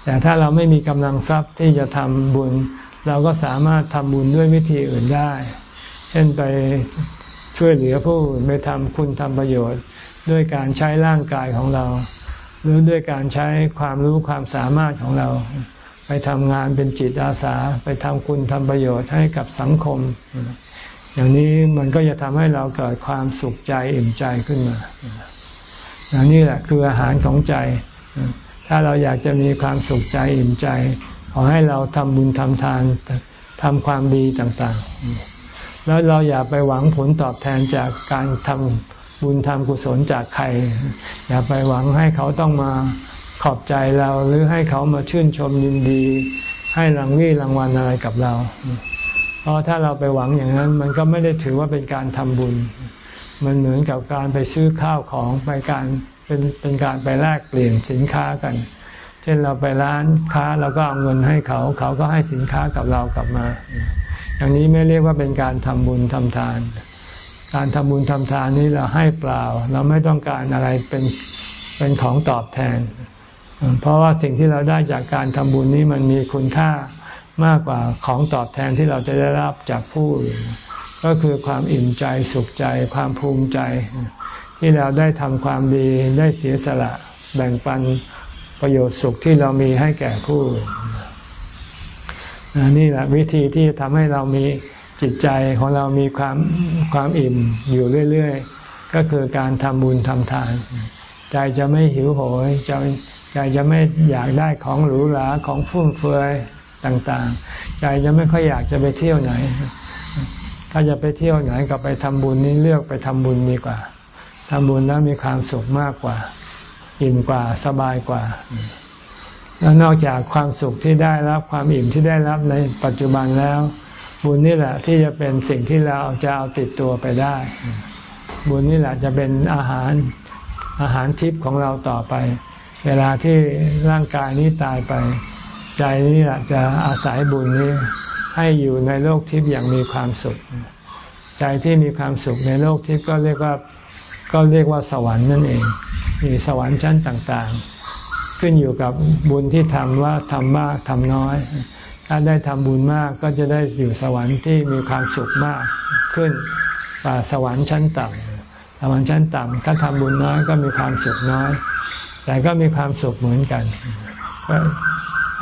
แต่ถ้าเราไม่มีกำลังทรัพย์ที่จะทำบุญ เราก็สามารถทำบุญด้วยวิธีอื่นได้ เช่นไปช่วยเหลือผู้อื่นไปทำคุณทำประโยชน์ ด้วยการใช้ร่างกายของเรา หรือด้วยการใช้ความรู้ความสามารถของเรา ไปทำงานเป็นจิตอาสา ไปทำคุณทำประโยชน์ให้กับสังคม อย่างนี้มันก็จะทำให้เราเกิดความสุขใจอิ่มใจขึ้นมาอย่างนี้แหละคืออาหารของใจ ถ้าเราอยากจะมีความสุขใจอิ่มใจ อให้เราทำบุญทำทานทำความดีต่างๆ แล้วเราอย่าไปหวังผลตอบแทนจากการทำบุญทำกุศลจากใคร อย่าไปหวังให้เขาต้องมาขอบใจเราหรือให้เขามาชื่นชมยินดี ให้รางวี่รางวัลอะไรกับเรา เพราะถ้าเราไปหวังอย่างนั้น มันก็ไม่ได้ถือว่าเป็นการทำบุญ มันเหมือนกับการไปซื้อข้าวของไปการเป็นเป็นการไปแลกเปลี่ยนสินค้ากันเช่นเราไปร้านค้าเราก็เอาเงินให้เขา เขาก็ให้สินค้ากับเรากลับมา อย่างนี้ไม่เรียกว่าเป็นการทำบุญทำทาน การทำบุญทำทานนี้เราให้เปล่า เราไม่ต้องการอะไรเป็นเป็นของตอบแทน เพราะว่าสิ่งที่เราได้จากการทำบุญนี้มันมีคุณค่ามากกว่าของตอบแทนที่เราจะได้รับจากผู้อื่นก็คือความอิ่มใจสุขใจ ความภูมิใจ ที่เราได้ทำความดีได้เสียสละแบ่งปัน ประโยชน์สุขที่เรามีให้แก่ผู้นี่แหละวิธีที่จะทำให้เรามีจิตใจของเรามีความความอิ่มอยู่เรื่อยๆ ก็คือการทำบุญทำทาน ใจจะไม่หิวโหยจใจจะไม่อยากได้ของหรูหราของฟุ่มเฟือยต่างๆ ใจจะไม่ค่อยอยากจะไปเที่ยวไหน ถ้าจะไปเที่ยวไหนก็ไปทำบุญนี่เลือกไปทำบุญดีกว่าทำบุญแล้วมีความสุขมากกว่า อิ่มกว่าสบายกว่า แล้วนอกจากความสุขที่ได้รับความอิ่มที่ได้รับในปัจจุบันแล้ว บุญนี่แหละที่จะเป็นสิ่งที่เราจะเอาติดตัวไปได้ บุญนี่แหละจะเป็นอาหารอาหารทิพย์ของเราต่อไป เวลาที่ร่างกายนี้ตายไป ใจนี้แหละจะอาศัยบุญนี้ให้อยู่ในโลกทิพย์อย่างมีความสุข ใจที่มีความสุขในโลกทิพย์ก็เรียกว่า ก็เรียกว่าสวรรค์นั่นเอง มีสวรรค์ชั้นต่างๆ ขึ้นอยู่กับบุญที่ทำว่าทำมากทำน้อย ถ้าได้ทำบุญมากก็จะได้อยู่สวรรค์ที่มีความสุขมากขึ้นกว่าสวรรค์ชั้นต่ำสวรรค์ชั้นต่ำถ้าทำบุญน้อยก็มีความสุขน้อย แต่ก็มีความสุขเหมือนกัน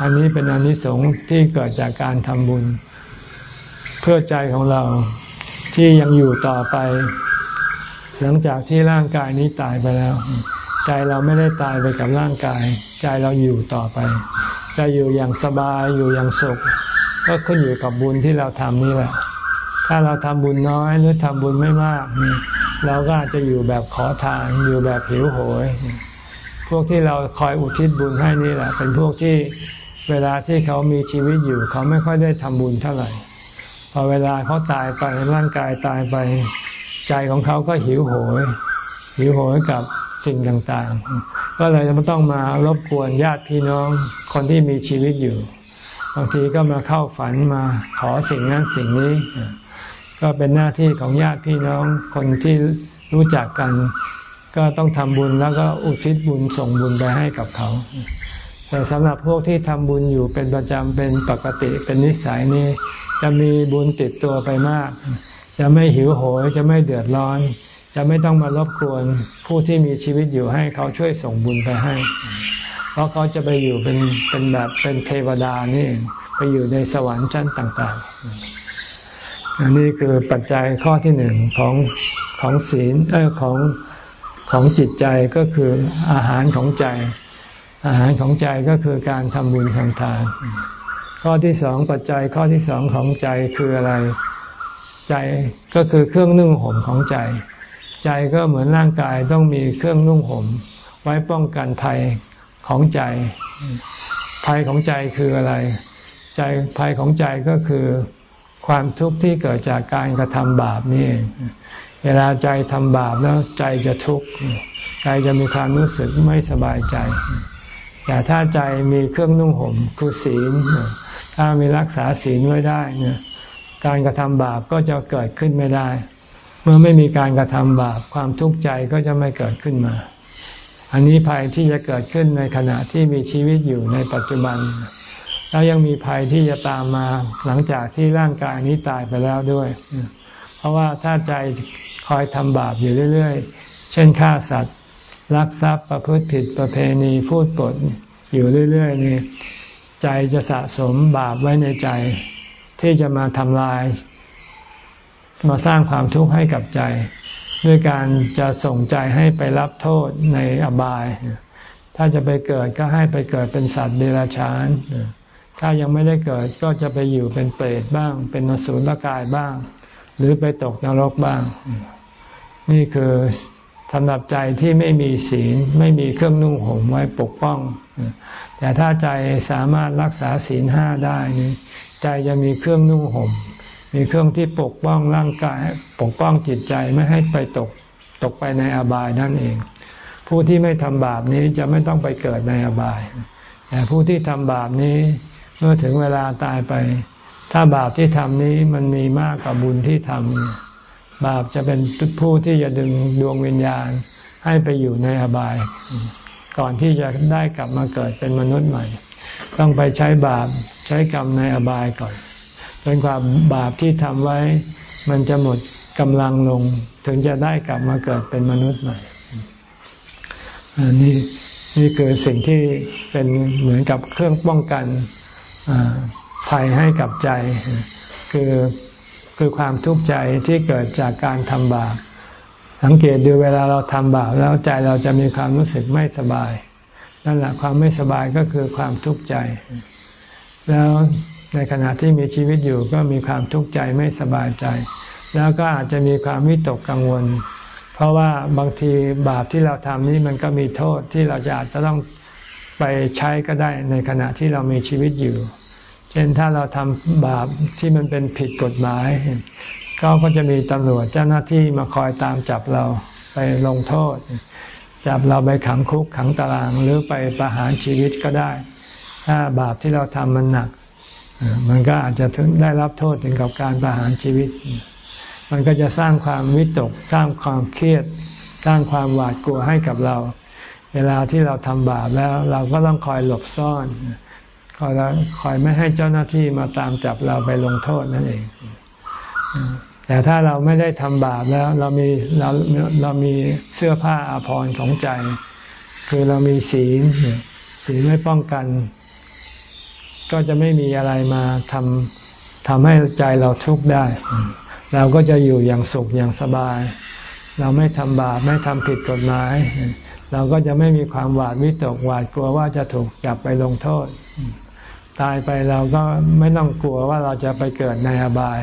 อันนี้เป็นอนนิสงส์ที่เกิดจากการทำบุญ เพื่อใจของเราที่ยังอยู่ต่อไป หลังจากที่ร่างกายนี้ตายไปแล้ว ใจเราไม่ได้ตายไปกับร่างกาย ใจเราอยู่ต่อไปจะอยู่อย่างสบายอยู่อย่างสุข ก็ขึ้นอยู่กับบุญที่เราทำนี่แหละ ถ้าเราทำบุญน้อยหรือทำบุญไม่มาก เราก็อาจจะอยู่แบบขอทานอยู่แบบหิวโหย พวกที่เราคอยอุทิศบุญให้นี่แหละ เป็นพวกที่เวลาที่เขามีชีวิตอยู่ เขาไม่ค่อยได้ทำบุญเท่าไหร่พอเวลาเขาตายไปร่างกายตายไป ใจของเขาก็หิวโหย หิวโหยกับสิ่งต่างๆ ก็เลยจะต้องมารบกวนญาติพี่น้องคนที่มีชีวิตอยู่ บางทีก็มาเข้าฝันมาขอสิ่งนั้นสิ่งนี้ ก็เป็นหน้าที่ของญาติพี่น้องคนที่รู้จักกัน ก็ต้องทำบุญแล้วก็อุทิศบุญส่งบุญไปให้กับเขา แต่สำหรับพวกที่ทำบุญอยู่เป็นประจำเป็นปกติเป็นนิสัยนี้จะมีบุญติดตัวไปมาก จะไม่หิวโหยจะไม่เดือดร้อน จะไม่ต้องมารบกวนผู้ที่มีชีวิตอยู่ให้เขาช่วยส่งบุญไปให้ เพราะเขาจะไปอยู่เป็นเป็นแบบเป็นเทวดานี่ไปอยู่ในสวรรค์ชั้นต่าง ๆ อันนี้คือปัจจัยข้อที่หนึ่งของของศีลเออของของจิตใจก็คืออาหารของใจ อาหารของใจก็คือการทำบุญทำทาน ข้อที่สองปัจจัยข้อที่สองของใจคืออะไร ใจก็คือเครื่องนุ่งห่มของใจ ใจก็เหมือนร่างกายต้องมีเครื่องนุ่งห่ม ไว้ป้องกันภัยของใจ ภัยของใจคืออะไร ใจภัยของใจก็คือความทุกข์ที่เกิดจากการกระทำบาปนี่ เวลาใจทำบาปแล้วใจจะทุกข์ใจจะมีความรู้สึกไม่สบายใจ แต่ถ้าใจมีเครื่องนุ่งห่มคือศีล ถ้ามีรักษาศีลไว้ได้เนี่ย การกระทำบาปก็จะเกิดขึ้นไม่ได้ เมื่อไม่มีการกระทำบาปความทุกข์ใจก็จะไม่เกิดขึ้นมา อันนี้ภัยที่จะเกิดขึ้นในขณะที่มีชีวิตอยู่ในปัจจุบัน แล้วยังมีภัยที่จะตามมาหลังจากที่ร่างกายนี้ตายไปแล้วด้วย เพราะว่าถ้าใจคอยทำบาปอยู่เรื่อย ๆ เช่นฆ่าสัตว์ลักทรัพย์ประพฤติผิดประเพณีพูดปดอยู่เรื่อยๆนี่ใจจะสะสมบาปไว้ในใจ ที่จะมาทำลาย มาสร้างความทุกข์ให้กับใจ ด้วยการจะส่งใจให้ไปรับโทษในอบาย ถ้าจะไปเกิดก็ให้ไปเกิดเป็นสัตว์เดรัจฉานถ้ายังไม่ได้เกิดก็จะไปอยู่เป็นเปรตบ้าง เป็นนสุลกายบ้าง หรือไปตกนรกบ้าง นี่คือสำหรับใจที่ไม่มีศีลไม่มีเครื่องนุ่งห่มไว้ปกป้อง แต่ถ้าใจสามารถรักษาศีลห้าได้นี่ใจจะมีเครื่องนุ่งห่ม มีเครื่องที่ปกป้องร่างกาย ปกป้องจิตใจไม่ให้ไปตกตกไปในอบายนั่นเอง ผู้ที่ไม่ทำบาปนี้จะไม่ต้องไปเกิดในอบาย แต่ผู้ที่ทำบาปนี้เมื่อถึงเวลาตายไป ถ้าบาปที่ทำนี้มันมีมากกว่าบุญที่ทำบาปจะเป็นผู้ที่จะดึงดวงวิญญาณให้ไปอยู่ในอบาย ก่อนที่จะได้กลับมาเกิดเป็นมนุษย์ใหม่ ต้องไปใช้บาปใช้กรรมในอบายก่อนจนกว่าบาปที่ทำไว้ มันจะหมดกำลังลง ถึงจะได้กลับมาเกิดเป็นมนุษย์ใหม่อันนี้นี่คือสิ่งที่เป็นเหมือนกับเครื่องป้องกันภัยให้กับใจ คือคือความทุกข์ใจที่เกิดจากการทำบาป สังเกตดูเวลาเราทำบาปแล้วใจเราจะมีความรู้สึกไม่สบาย นั่นแหละความไม่สบายก็คือความทุกข์ใจ แล้วในขณะที่มีชีวิตอยู่ก็มีความทุกข์ใจไม่สบายใจ แล้วก็อาจจะมีความวิตกกังวล เพราะว่าบางทีบาปที่เราทำนี้มันก็มีโทษที่เราจะอาจจะต้องไปใช้ก็ได้ในขณะที่เรามีชีวิตอยู่ เช่นถ้าเราทำบาปที่มันเป็นผิดกฎหมาย เขาก็จะมีตำรวจเจ้าหน้าที่มาคอยตามจับเราไปลงโทษ จับเราไปขังคุกขังตารางหรือไปประหารชีวิตก็ได้ ถ้าบาปที่เราทำมันหนัก มันก็อาจจะถึงได้รับโทษถึงกับการประหารชีวิต มันก็จะสร้างความวิตก สร้างความเครียด สร้างความหวาดกลัวให้กับเรา เวลาที่เราทำบาปแล้วเราก็ต้องคอยหลบซ่อนคอยคอยไม่ให้เจ้าหน้าที่มาตามจับเราไปลงโทษนั่นเอง แต่ถ้าเราไม่ได้ทำบาปแล้ว เรามีเราเรามีเสื้อผ้าอาภรณ์ของใจ คือเรามีศีลศีลไม่ป้องกัน ก็จะไม่มีอะไรมาทำทำให้ใจเราทุกข์ได้ เราก็จะอยู่อย่างสุขอย่างสบาย เราไม่ทำบาปไม่ทำผิดกฎหมาย เราก็จะไม่มีความหวาดวิตกหวาดกลัวว่าจะถูกจับไปลงโทษ ตายไปเราก็ไม่ต้องกลัวว่าเราจะไปเกิดในอบาย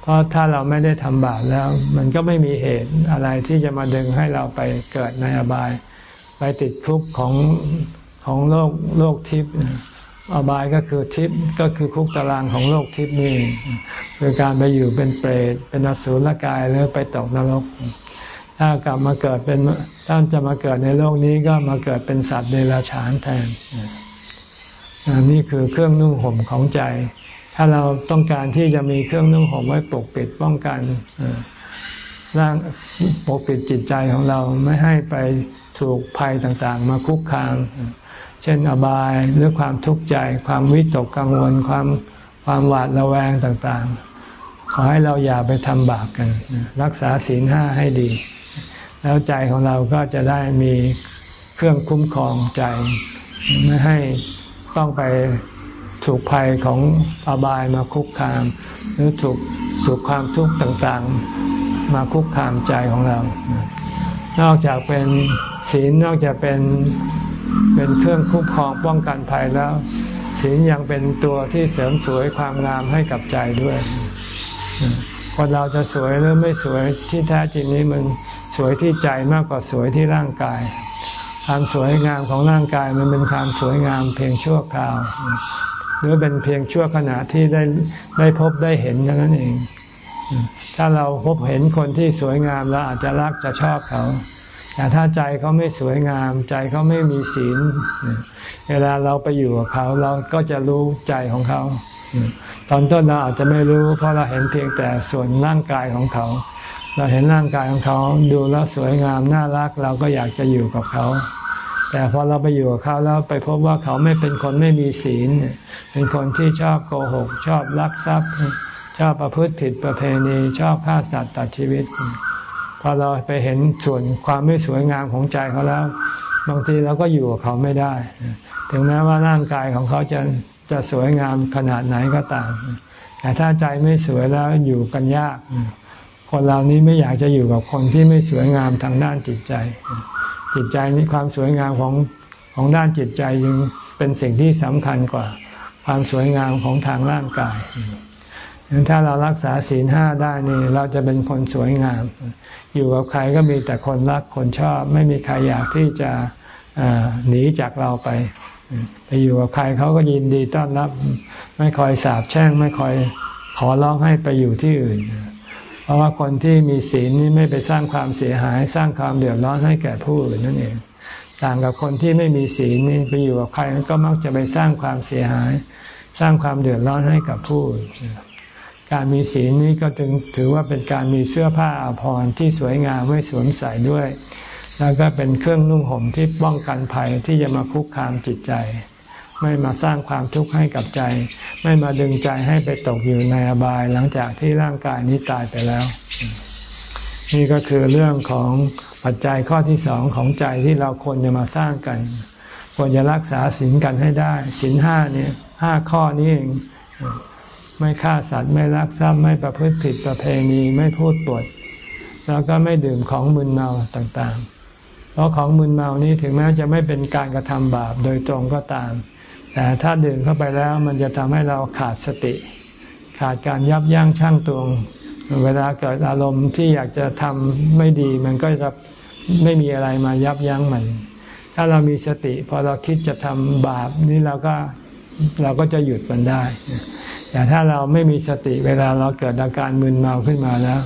เพราะถ้าเราไม่ได้ทำบาปแล้ว มันก็ไม่มีเหตุอะไรที่จะมาดึงให้เราไปเกิดในอบาย ไปติดคุกของของโลกโลกทิพย์อบายก็คือทิพย์ก็คือคุกตารางของโลกทิพย์นี่คือการไปอยู่เป็นเปรตเป็นอสุรกายหรือไปตกนรก ถ้ากลับมาเกิดเป็นท่าจะมาเกิดในโลกนี้ก็มาเกิดเป็นสัตว์เดรัจฉานแทนนี่คือเครื่องนุ่งห่มของใจ ถ้าเราต้องการที่จะมีเครื่องนุ่งห่มไว้ปกปิดป้องกันร่างปกปิดจิตใจของเราไม่ให้ไปถูกภัยต่างๆ มาคุกคาม เช่นอบายหรือความทุกข์ใจ ความวิตกกังวลความความหวาดระแวงต่างๆ ขอให้เราอย่าไปทำบาปกัน รักษาศีลห้าให้ดี แล้วใจของเราก็จะได้มีเครื่องคุ้มครองใจ ไม่ให้ต้องไป ถูกภัยของอบายมาคุกคาม หรือถูกถูกความทุกข์ต่างๆ มาคุกคามใจของเรา นอกจากเป็นศีลนอกจากเป็นเป็นเครื่องคุ้มครองป้องกันภัยแล้ว ศีลยังเป็นตัวที่เสริมสวยความงามให้กับใจด้วยคนเราจะสวยหรือไม่สวยที่แท้จริงนี้มันสวยที่ใจมากกว่าสวยที่ร่างกาย ความสวยงามของร่างกายมันเป็นความสวยงามเพียงชั่วคราว หรือเป็นเพียงชั่วขณะที่ได้ได้พบได้เห็นเท่านั้นเอง ถ้าเราพบเห็นคนที่สวยงามเราอาจจะรักจะชอบเขา แต่ถ้าใจเขาไม่สวยงาม ใจเขาไม่มีศีล เวลาเราไปอยู่กับเขาเราก็จะรู้ใจของเขา ตอนต้นเราอาจจะไม่รู้ เพราะเราเห็นเพียงแต่ส่วนร่างกายของเขาเราเห็นร่างกายของเขาดูแล้วสวยงามน่ารักเราก็อยากจะอยู่กับเขา แต่พอเราไปอยู่กับเขาแล้วไปพบว่าเขาไม่เป็นคนไม่มีศีล เป็นคนที่ชอบโกหก ชอบลักทรัพย์ ชอบประพฤติผิดประเพณีชอบฆ่าสัตว์ตัดชีวิต พอเราไปเห็นส่วนความไม่สวยงามของใจเขาแล้ว บางทีเราก็อยู่กับเขาไม่ได้ ถึงแม้ว่าร่างกายของเขาจะจะสวยงามขนาดไหนก็ตาม แต่ถ้าใจไม่สวยแล้วอยู่กันยาก คนเรานี้ไม่อยากจะอยู่กับคนที่ไม่สวยงามทางด้านจิตใจ จิตใจนี้ความสวยงามของของด้านจิตใจยังเป็นสิ่งที่สำคัญกว่า ความสวยงามของทางร่างกายถ้าเรารักษาศีลห้าได้นี่เราจะเป็นคนสวยงาม อยู่กับใครก็มีแต่คนรักคนชอบ ไม่มีใครอยากที่จะหนีจากเราไปไปอยู่กับใครเขาก็ยินดีต้อนรับ ไม่คอยสาบแช่ง ไม่คอยขอร้องให้ไปอยู่ที่อื่น เพราะว่าคนที่มีศีลนี่ไม่ไปสร้างความเสียหาย สร้างความเดือดร้อนให้แก่ผู้อื่นนั่นเองต่างกับคนที่ไม่มีศีลนี่ไปอยู่กับใครก็มักจะไปสร้างความเสียหาย สร้างความเดือดร้อนให้กับผู้อื่นการมีศีลนี้ก็จึงถือว่าเป็นการมีเสื้อผ้าอาภรณ์ที่สวยงามไว้สวมใส่ด้วย แล้วก็เป็นเครื่องนุ่งห่มที่ป้องกันภัยที่จะมาคุกคามจิตใจ ไม่มาสร้างความทุกข์ให้กับใจ ไม่มาดึงใจให้ไปตกอยู่ในอบายหลังจากที่ร่างกายนี้ตายไปแล้ว นี่ก็คือเรื่องของปัจจัยข้อที่สองของใจที่เราควรจะมาสร้างกัน ควรจะรักษาศีลกันให้ได้ศีลห้าเนี่ย ห้าข้อนี้เอง ไม่ฆ่าสัตว์ไม่ลักทรัพย์ไม่ประพฤติผิดประเพณีไม่พูดปด แล้วก็ไม่ดื่มของมึนเมาต่างๆ เพราะของมึนเมานี้ถึงแม้จะไม่เป็นการกระทำบาปโดยตรงก็ตาม แต่ถ้าดื่มเข้าไปแล้วมันจะทำให้เราขาดสติ ขาดการยับยั้งชั่งตวง เวลาเกิดอารมณ์ที่อยากจะทำไม่ดี มันก็จะไม่มีอะไรมายับยั้งมันถ้าเรามีสติพอเราคิดจะทำบาปนี้เราก็ เราก็จะหยุดมันได้ แต่ถ้าเราไม่มีสติเวลาเราเกิดอาการมึนเมาขึ้นมาแล้ว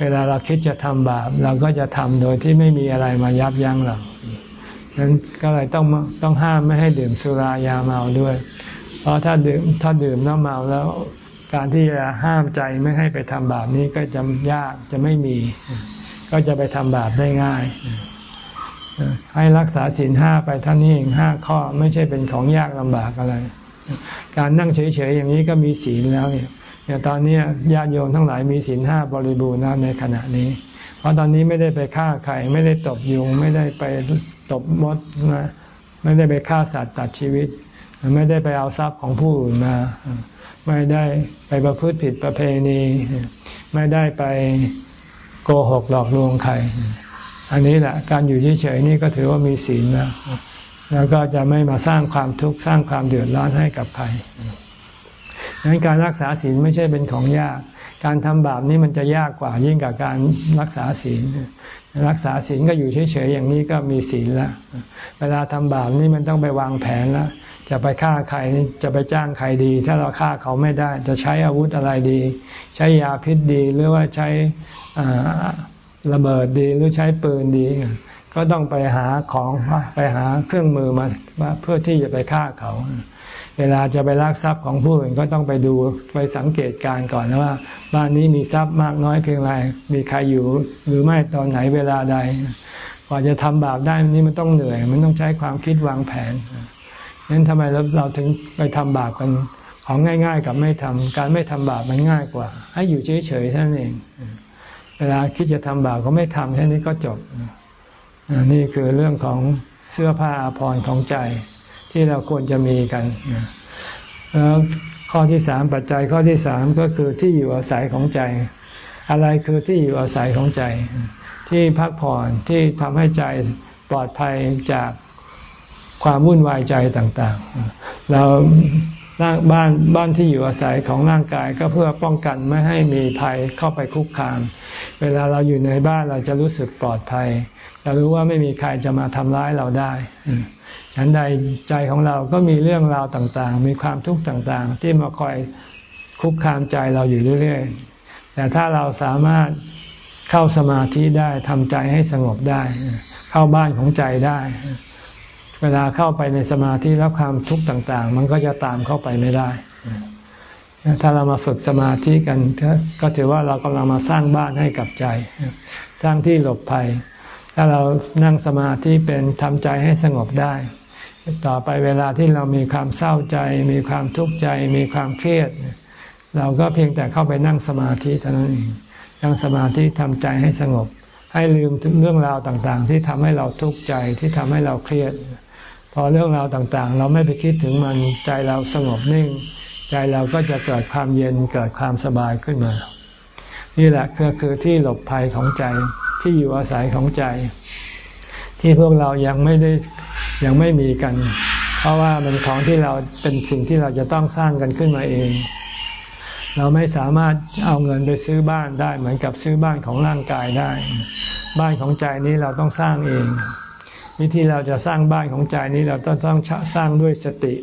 เวลาเราคิดจะทำบาป เราก็จะทำโดยที่ไม่มีอะไรมายับยั้งเราดังนั้นก็เลยต้องต้องห้ามไม่ให้ดื่มสุรายาเมาด้วย เพราะถ้าดื่มถ้าดื่มแล้วเมาแล้ว การที่จะห้ามใจไม่ให้ไปทำบาปนี้ก็จะยากจะไม่มี ก็จะไปทำบาปได้ง่ายให้รักษาศีลห้าไปท่านนี้เองห้าข้อไม่ใช่เป็นของยากลำบากอะไร การนั่งเฉยๆอย่างนี้ก็มีศีลแล้วเนี่ยตอนนี้ญาติโยมทั้งหลายมีศีลห้าบริบูรณ์ในขณะนี้ เพราะตอนนี้ไม่ได้ไปฆ่าใครไม่ได้ตบยุง ไม่ได้ไปตบมดนะไม่ได้ไปฆ่าสัตว์ตัดชีวิต ไม่ได้ไปเอาทรัพย์ของผู้อื่นมา ไม่ได้ไปประพฤติผิดประเพณี ไม่ได้ไปโกหกหลอกลวงใคร อันนี้แหละการอยู่เฉยๆนี่ก็ถือว่ามีศีลแล้ว แล้วก็จะไม่มาสร้างความทุกข์สร้างความเดือดร้อนให้กับใครดังนั้นการรักษาศีลไม่ใช่เป็นของยาก การทำบาปนี่มันจะยากกว่ายิ่งกับการรักษาศีล รักษาศีลก็อยู่เฉยๆอย่างนี้ก็มีศีลแล้วเวลาทำบาปนี่มันต้องไปวางแผนแล้วจะไปฆ่าใครจะไปจ้างใครดี ถ้าเราฆ่าเขาไม่ได้ จะใช้อาวุธอะไรดี ใช้ยาพิษดีหรือว่าใช้ระเบิดดีหรือใช้ปืนดี ก็ต้องไปหาของไปหาเครื่องมือมาเพื่อที่จะไปฆ่าเขา เวลาจะไปลักทรัพย์ของผู้อื่นก็ต้องไปดูไปสังเกตการก่อนนะว่า บ้านนี้มีทรัพย์มากน้อยเพียงไรมีใครอยู่หรือไม่ตอนไหนเวลาใดกว่าจะทำบาปได้นี่มันต้องเหนื่อย มันต้องใช้ความคิดวางแผนนั้นทำไมเราเราถึงไปทำบาปกันของง่าย ๆ กับไม่ทำการไม่ทำบาปมันง่ายกว่า ให้อยู่เฉยๆเท่านั้นเอง เวลาคิดจะทำบาปก็ไม่ทำแค่นี้ก็จบ นี่คือเรื่องของเสื้อผ้าอาภรณ์ของใจที่เราควรจะมีกันแล้วข้อที่สามปัจจัยข้อที่สามก็คือที่อยู่อาศัยของใจ อะไรคือที่อยู่อาศัยของใจ ที่พักผ่อนที่ทำให้ใจปลอดภัยจากความวุ่นวายใจต่างๆ เรา ร่างบ้านบ้านที่อยู่อาศัยของร่างกายก็เพื่อป้องกันไม่ให้มีภัยเข้าไปคุกคาม เวลาเราอยู่ในบ้านเราจะรู้สึกปลอดภัย เรารู้ว่าไม่มีใครจะมาทำร้ายเราได้ฉันใดใจของเราก็มีเรื่องราวต่างๆ มีความทุกข์ต่างๆ ที่มาคอยคุกคามใจเราอยู่เรื่อยๆ แต่ถ้าเราสามารถเข้าสมาธิได้ทำใจให้สงบได้ เข้าบ้านของใจได้ เวลาเข้าไปในสมาธิแล้วความทุกข์ต่าง ๆ มันก็จะตามเข้าไปไม่ได้ ถ้าเรามาฝึกสมาธิกัน ก็ถือว่าเรากำลังมาสร้างบ้านให้กับใจ สร้างที่หลบภัย ถ้าเรานั่งสมาธิเป็นทำใจให้สงบได้ ต่อไปเวลาที่เรามีความเศร้าใจ มีความทุกข์ใจ มีความเครียด เราก็เพียงแต่เข้าไปนั่งสมาธิเท่านั้นเอง นั่งสมาธิทำใจให้สงบ ให้ลืมถึงเรื่องราวต่างๆ ที่ทำให้เราทุกข์ใจที่ทำให้เราเครียด พอเรื่องราวต่างๆ เราไม่ไปคิดถึงมันใจเราสงบนิ่ง ใจเราก็จะเกิดความเย็นเกิดความสบายขึ้นมา นี่แหละคือคือที่หลบภัยของใจที่อยู่อาศัยของใจ ที่พวกเรายังไม่ได้ยังไม่มีกัน เพราะว่ามันของที่เราเป็นสิ่งที่เราจะต้องสร้างกันขึ้นมาเอง เราไม่สามารถเอาเงินไปซื้อบ้านได้เหมือนกับซื้อบ้านของร่างกายได้ บ้านของใจนี้เราต้องสร้างเอง วิธีเราจะสร้างบ้านของใจนี้เราต้องต้องสร้างด้วยสติ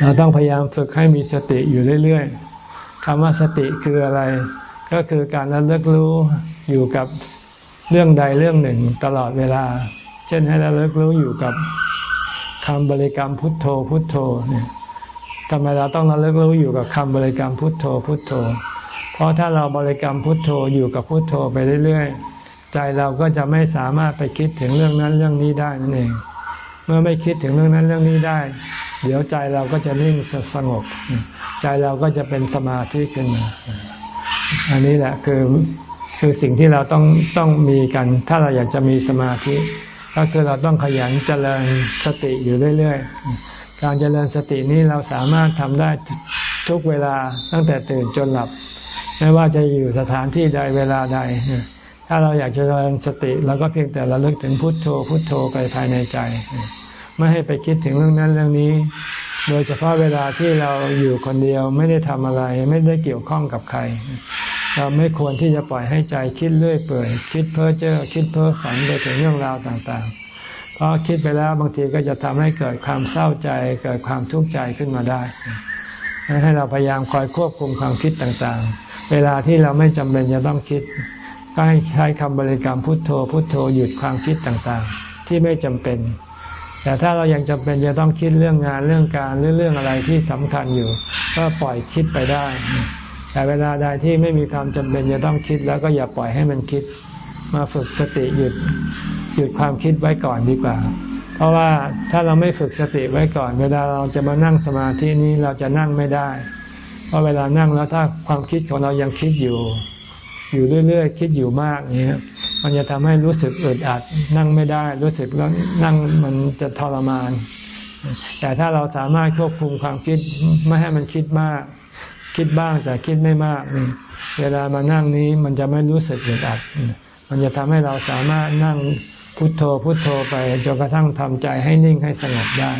เราต้องพยายามฝึกให้มีสติอยู่เรื่อยๆคำว่าสติคืออะไร ก็คือการระลึกรู้อยู่กับเรื่องใดเรื่องหนึ่งตลอดเวลา เช่นให้ระลึกรู้อยู่กับคำบริกรรมพุทโธพุทโธเนี่ยทำไมเราต้องระลึกรู้อยู่กับคำบริกรรมพุทโธพุทโธ เพราะถ้าเราบริกรรมพุทโธอยู่กับพุทโธไปเรื่อยๆ ใจเราก็จะไม่สามารถไปคิดถึงเรื่องนั้นเรื่องนี้ได้นั่นเอง เมื่อไม่คิดถึงเรื่องนั้นเรื่องนี้ได้ เดี๋ยวใจเราก็จะนิ่งสงบ ใจเราก็จะเป็นสมาธิขึ้นมา อันนี้แหละคือคือสิ่งที่เราต้องต้องมีกัน ถ้าเราอยากจะมีสมาธิ ก็คือเราต้องขยันเจริญสติอยู่เรื่อยๆ การเจริญสตินี้เราสามารถทำได้ทุกเวลาตั้งแต่ตื่นจนหลับ ไม่ว่าจะอยู่สถานที่ใดเวลาใด ถ้าเราอยากจะเจริญสติเราก็เพียงแต่ระลึกถึงพุทโธพุทโธไปภายในใจ ไม่ให้ไปคิดถึงเรื่องนั้นเรื่องนี้ โดยเฉพาะเวลาที่เราอยู่คนเดียวไม่ได้ทำอะไร ไม่ได้เกี่ยวข้องกับใคร เราไม่ควรที่จะปล่อยให้ใจคิดเรื่อยเปื่อยคิดเพ้อเจ้อคิดเพ้อฝันไปถึงเรื่องราวต่างๆ เพราะคิดไปแล้วบางทีก็จะทำให้เกิดความเศร้าใจเกิดความทุกข์ใจขึ้นมาได้ให้เราพยายามคอยควบคุมความคิดต่างๆ เวลาที่เราไม่จำเป็นจะต้องคิด ก็ให้ใช้คำบริกรรมพุทโธ พุทโธหยุดความคิดต่างๆ ที่ไม่จำเป็น แต่ถ้าเรายังจำเป็นจะต้องคิดเรื่องงานเรื่องการหรือเรื่องอะไรที่สำคัญอยู่ ก็ปล่อยคิดไปได้ แต่เวลาใดที่ไม่มีความจำเป็นจะต้องคิดแล้วก็อย่าปล่อยให้มันคิด มาฝึกสติหยุดหยุดความคิดไว้ก่อนดีกว่า เพราะว่าถ้าเราไม่ฝึกสติไว้ก่อน เวลาเราจะมานั่งสมาธินี้เราจะนั่งไม่ได้ เพราะเวลานั่งแล้วถ้าความคิดของเรายังคิดอยู่ อยู่เรื่อยๆ คิดอยู่มากเนี้ยมันจะทำให้รู้สึกอึดอัด นั่งไม่ได้ รู้สึกแล้วนั่งมันจะทรมาน แต่ถ้าเราสามารถควบคุมความคิดไม่ให้มันคิดมาก คิดบ้างแต่คิดไม่มากนี่เวลามานั่งนี้มันจะไม่รู้สึกอึดอัด มันจะทำให้เราสามารถนั่งพุทโธพุทโธไปจนกระทั่งทำใจให้นิ่งให้สงบได้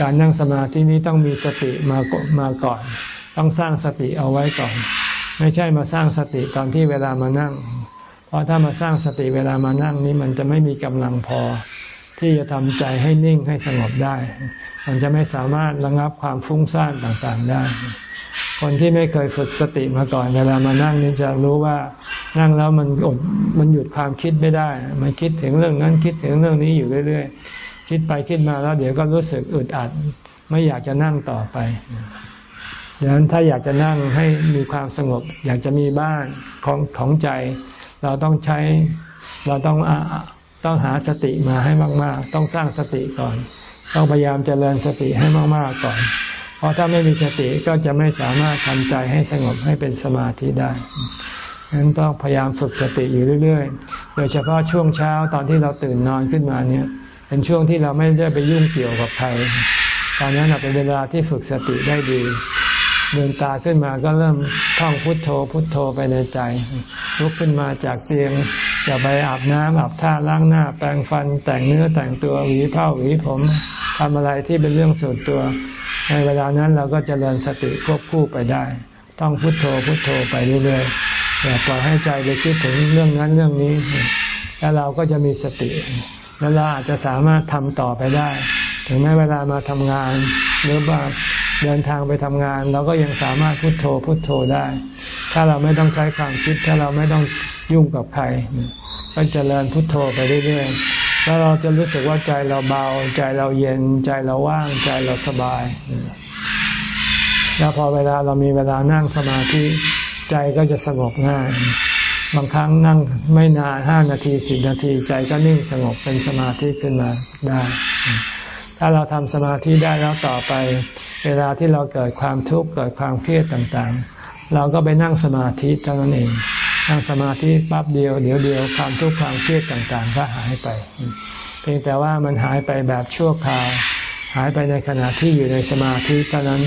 การนั่งสมาธินี้ต้องมีสติมามาก่อน ต้องสร้างสติเอาไว้ก่อน ไม่ใช่มาสร้างสติตอนที่เวลามานั่ง เพราะถ้ามาสร้างสติเวลามานั่งนี้มันจะไม่มีกำลังพอ ที่จะทำใจให้นิ่งให้สงบได้ มันจะไม่สามารถระงับความฟุ้งซ่านต่างๆได้ คนที่ไม่เคยฝึกสติมาก่อน เวลามานั่งนี้จะรู้ว่านั่งแล้วมันอดมันหยุดความคิดไม่ได้ มันคิดถึงเรื่องนั้นคิดถึงเรื่องนี้อยู่เรื่อย ๆ คิดไปคิดมาแล้วเดี๋ยวก็รู้สึกอึดอัด ไม่อยากจะนั่งต่อไป ดังนั้นถ้าอยากจะนั่งให้มีความสงบ อยากจะมีบ้านของของใจ เราต้องใช้เราต้องต้องหาสติมาให้มาก ๆ ต้องสร้างสติก่อน ต้องพยายามเจริญสติให้มาก ๆ ก่อน เพราะถ้าไม่มีสติก็จะไม่สามารถทำใจให้สงบให้เป็นสมาธิได้ดังนั้นต้องพยายามฝึกสติอยู่เรื่อย ๆ โดยเฉพาะช่วงเช้าตอนที่เราตื่นนอนขึ้นมาเนี่ย เป็นช่วงที่เราไม่ได้ไปยุ่งเกี่ยวกับใคร ตอนนั้นเป็นเวลาที่ฝึกสติได้ดี เดินตาขึ้นมาก็เริ่มท่องพุทโธ พุทโธไปในใจ ลุกขึ้นมาจากเตียงจะไปอาบน้ำอาบท่าล้างหน้า แปรงฟัน แต่งเนื้อแต่งตัวหวีผ้าหวีผมทำอะไรที่เป็นเรื่องส่วนตัว ในเวลานั้นเราก็จเจริญสติควบคู่ไปได้ท่องพุทโธพุทโธไปเรื่อยๆอย่าปล่อยให้ใจไปคิดถึงเรื่องนั้นเรื่องนี้ แล้วเราก็จะมีสติ แล้วเราอาจจะสามารถทำต่อไปได้ ถึงแม้เวลามาทำงาน หรือว่า เดินทางไปทำงาน เราก็ยังสามารถพุโทโธพุโทโธได้ ถ้าเราไม่ต้องใช้ความคิด ถ้าเราไม่ต้องยุ่งกับใคร ก็จเจริญพุโทโธไปเรื่อยๆแล้วเราจะรู้สึกว่าใจเราเบา ใจเราเย็น ใจเราว่าง ใจเราสบาย แล้วพอเวลาเรามีเวลานั่งสมาธิใจก็จะสงบง่ายบางครั้งนั่งไม่นานห้านาทีสิบนาทีใจก็นิ่งสงบเป็นสมาธิขึ้นมาได้ ถ้าเราทำสมาธิได้แล้วต่อไป เวลาที่เราเกิดความทุกข์เกิดความเครียดต่างๆ เราก็ไปนั่งสมาธิเท่านั้นเอง นั่งสมาธิปั๊บเดียวเดี๋ยวเดียวความทุกข์ความเครียดต่างๆ ก็หายไป เพียงแต่ว่ามันหายไปแบบชั่วคราว หายไปในขณะที่อยู่ในสมาธิเท่านั้น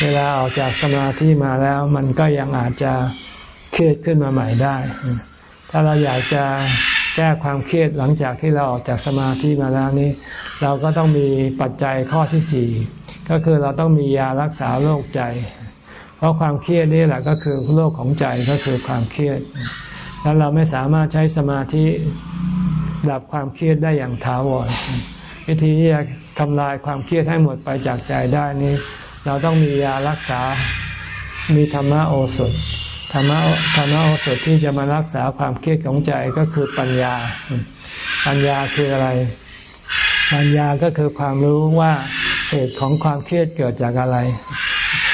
เวลาออกจากสมาธิมาแล้ว มันก็ยังอาจจะเครียดขึ้นมาใหม่ได้ ถ้าเราอยากจะแก้ความเครียดหลังจากที่เราออกจากสมาธิมาแล้วนี้ เราก็ต้องมีปัจจัยข้อที่สี่ ก็คือเราต้องมียารักษาโรคใจ เพราะความเครียดนี่แหละก็คือโรคของใจก็คือความเครียด แล้วเราไม่สามารถใช้สมาธิดับความเครียดได้อย่างถาวรวิธีที่จะทำลายความเครียดให้หมดไปจากใจได้นี้ เราต้องมียารักษา มีธรรมโอสถธรรมธรรมโอสถที่จะมารักษาความเครียดของใจก็คือปัญญา ปัญญาคืออะไร ปัญญาก็คือความรู้ว่า เหตุของความเครียดเกิดจากอะไร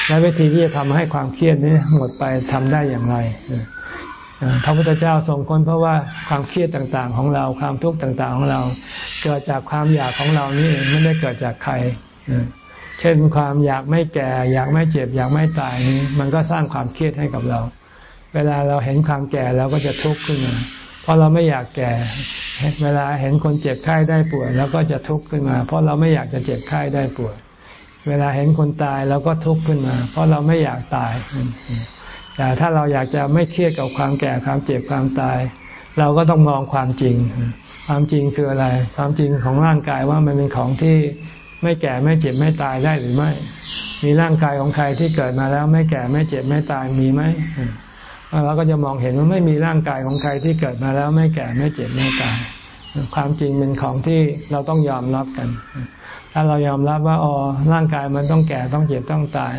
และวิธีที่จะทำให้ความเครียดนี้หมดไปทำได้อย่างไรพระพุทธเจ้าทรงค้นเพราะว่าความเครียดต่างๆ ของเราความทุกข์ต่างๆของเรา เกิดจากความอยากของเรานี่ไม่ได้เกิดจากใคร เช่นความอยากไม่แก่ อยากไม่เจ็บ อยากไม่ตายนี้มันก็สร้างความเครียดให้กับเรา เวลาเราเห็นความแก่เราก็จะทุกข์ขึ้นมา เพราะเราไม่อยากแก่ เวลาเห็นคนเจ็บไข้ได้ป่วยเราก็จะทุกข์ขึ้นมา เพราะเราไม่อยากจะเจ็บไข้ได้ป่วย เวลาเห็นคนตายเราก็ทุกข์ขึ้นมา เพราะเราไม่อยากตาย แต่ถ้าเราอยากจะไม่เครียดกับความแก่ความเจ็บความตาย เราก็ต้องมองความจริง ความจริงคืออะไร ความจริงของร่างกายว่ามันเป็นของที่ไม่แก่ไม่เจ็บไม่ตายได้หรือไม่ มีร่างกายของใครที่เกิดมาแล้วไม่แก่ไม่เจ็บไม่ตายมีไหม เราก็จะมองเห็นว่าไม่มีร่างกายของใครที่เกิดมาแล้วไม่แก่ไม่เจ็บไม่ตายความจริงเป็นของที่เราต้องยอมรับกัน ถ้าเรายอมรับว่าอ๋อร่างกายมันต้องแก่ต้องเจ็บต้องตาย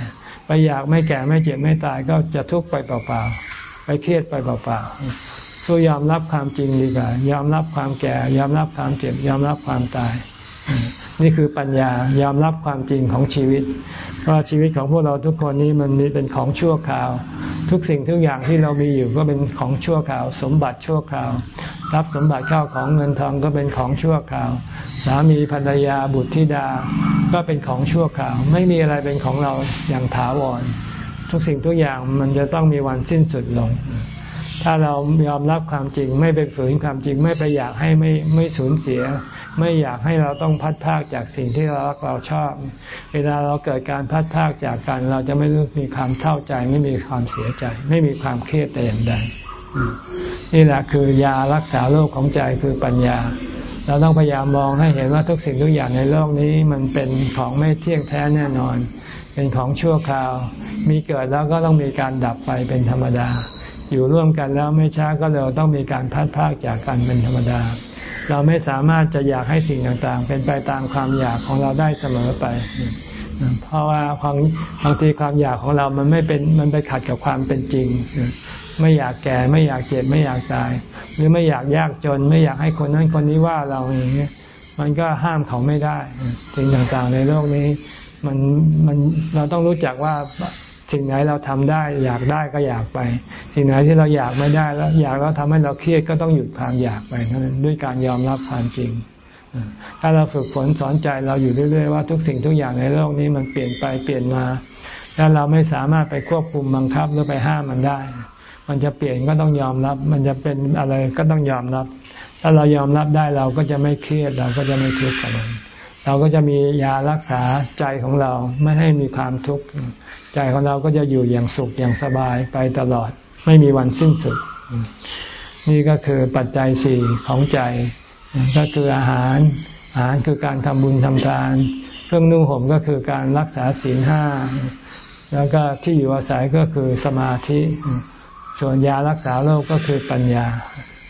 ไปอยากไม่แก่ไม่เจ็บไม่ตายก็จะทุกข์ไปเปล่าๆไปเครียดไปเปล่าๆสู้ยอมรับความจริงดีกว่า ยอมรับความแก่ ยอมรับความเจ็บ ยอมรับความตาย นี่คือปัญญายอมรับความจริงของชีวิต ว่าชีวิตของพวกเราทุกคนนี้มันเป็นของชั่วคราว ทุกสิ่งทุกอย่างที่เรามีอยู่ก็เป็นของชั่วคราว สมบัติชั่วคราวทรัพย์สมบัติเข้าของเงินทองก็เป็นของชั่วคราว สามีภรรยาบุตรธิดา ก็เป็นของชั่วคราว ไม่มีอะไรเป็นของเราอย่างถาวร ทุกสิ่งทุกอย่างมันจะต้องมีวันสิ้นสุดลงถ้าเรายอมรับความจริงไม่ไปฝืนความจริงไม่ไปอยากให้ไม่ไม่สูญเสีย ไม่อยากให้เราต้องพัดพากจากสิ่งที่เรารักเราชอบ เวลาเราเกิดการพัดพากจากกัน เราจะไม่รู้มีความเท่าใจ ไม่มีความเสียใจ ไม่มีความเครียดแต่อย่างใดนี่แหละคือยารักษาโรคของใจคือปัญญา เราต้องพยายามมองให้เห็นว่าทุกสิ่งทุกอย่างในโลกนี้มันเป็นของไม่เที่ยงแท้แน่นอน เป็นของชั่วคราว มีเกิดแล้วก็ต้องมีการดับไปเป็นธรรมดา อยู่ร่วมกันแล้วไม่ช้าก็เร็วต้องมีการพัดพากจากกันเป็นธรรมดา เราไม่สามารถจะอยากให้สิ่งต่างๆ เป็นไปตามความอยากของเราได้เสมอไป เพราะว่าความบางทีความอยากของเรามันไม่เป็นมันไปขัดกับความเป็นจริง ไม่อยากแก่ไม่อยากเจ็บไม่อยากตาย หรือไม่อยากยากจน ไม่อยากให้คนนั้นคนนี้ว่าเราอย่างเงี้ยมันก็ห้ามเขาไม่ได้สิ่งต่างๆในโลกนี้ มันมันเราต้องรู้จักว่า สิ่งไหนเราทำได้ อยากได้ก็อยากไป สิ่งไหนที่เราอยากไม่ได้แล้วอยากแล้วทำให้เราเครียดก็ต้องหยุดความอยากไปเท่านั้นด้วยการยอมรับความจริง ถ้าเราฝึกฝนสอนใจเราอยู่เรื่อยๆว่าทุกสิ่งทุกอย่างในโลกนี้มันเปลี่ยนไปเปลี่ยนมาแล้วเราไม่สามารถไปควบคุมบังคับหรือไปห้ามมันได้ มันจะเปลี่ยนก็ต้องยอมรับ มันจะเป็นอะไรก็ต้องยอมรับ ถ้าเรายอมรับได้เราก็จะไม่เครียดเราก็จะไม่ทุกข์กับมัน เราก็จะมียารักษาใจของเราไม่ให้มีความทุกข์ ใจของเราก็จะอยู่อย่างสุขอย่างสบายไปตลอดไม่มีวันสิ้นสุด นี่ก็คือปัจจัยสี่ของใจ ก็คืออาหาร อาหารคือการทำบุญทำทาน เครื่องนุ่งห่มก็คือการรักษาศีลห้าแล้วก็ที่อยู่อาศัยก็คือสมาธิ ส่วนยารักษาโรคก็คือปัญญา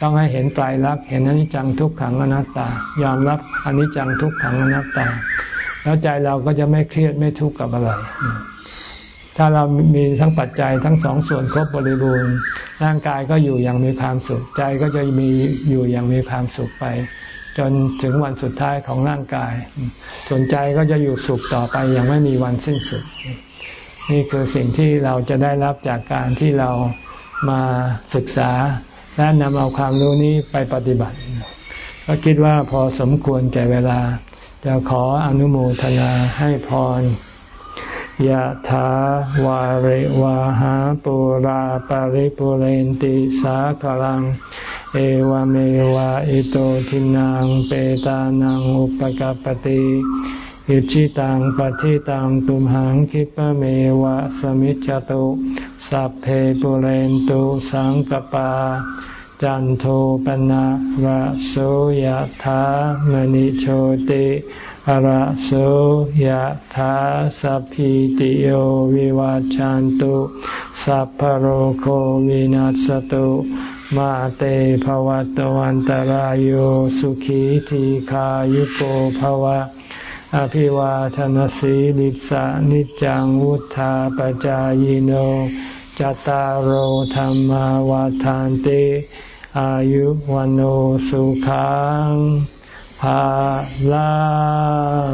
ต้องให้เห็นไตรลักษณ์เห็นอนิจจังทุกขังอนัตตา ยอมรับอนิจจังทุกขังอนัตตา แล้วใจเราก็จะไม่เครียดไม่ทุกข์กับอะไร ถ้าเรามีทั้งปัจจัยทั้งสองส่วนครบบริบูรณ์ ร่างกายก็อยู่อย่างมีความสุข ใจก็จะมีอยู่อย่างมีความสุขไป จนถึงวันสุดท้ายของร่างกาย ส่วนใจก็จะอยู่สุขต่อไปอย่างไม่มีวันสิ้นสุด นี่คือสิ่งที่เราจะได้รับจากการที่เรามาศึกษาและนำเอาความรู้นี้ไปปฏิบัติ ก็คิดว่าพอสมควรแก่เวลา จะขออนุโมทนาให้พร ยะถาวาริวาหาปุราปาริปุเรนติสาคลัง เอวเมวะอิโตทินังเปตานังอุปกปติอิชิตังปฏิตังตุมหังคิปเมวะสมิจจตุสัพเพปุเรนตุสังกปา จันโทปนะระโสยธามณิโชติ ระโสยธาสัพพิติโยวิวาจันตุสัพพโรโควินัสตุมาเตภวัตวันตารโยสุขีทีขายุโกภวะ อภิวาทนสีลิสานิจังวุธาปจายโนจตารโหธรรมวาทานติ อายุวันโอสุขัง ภาลัง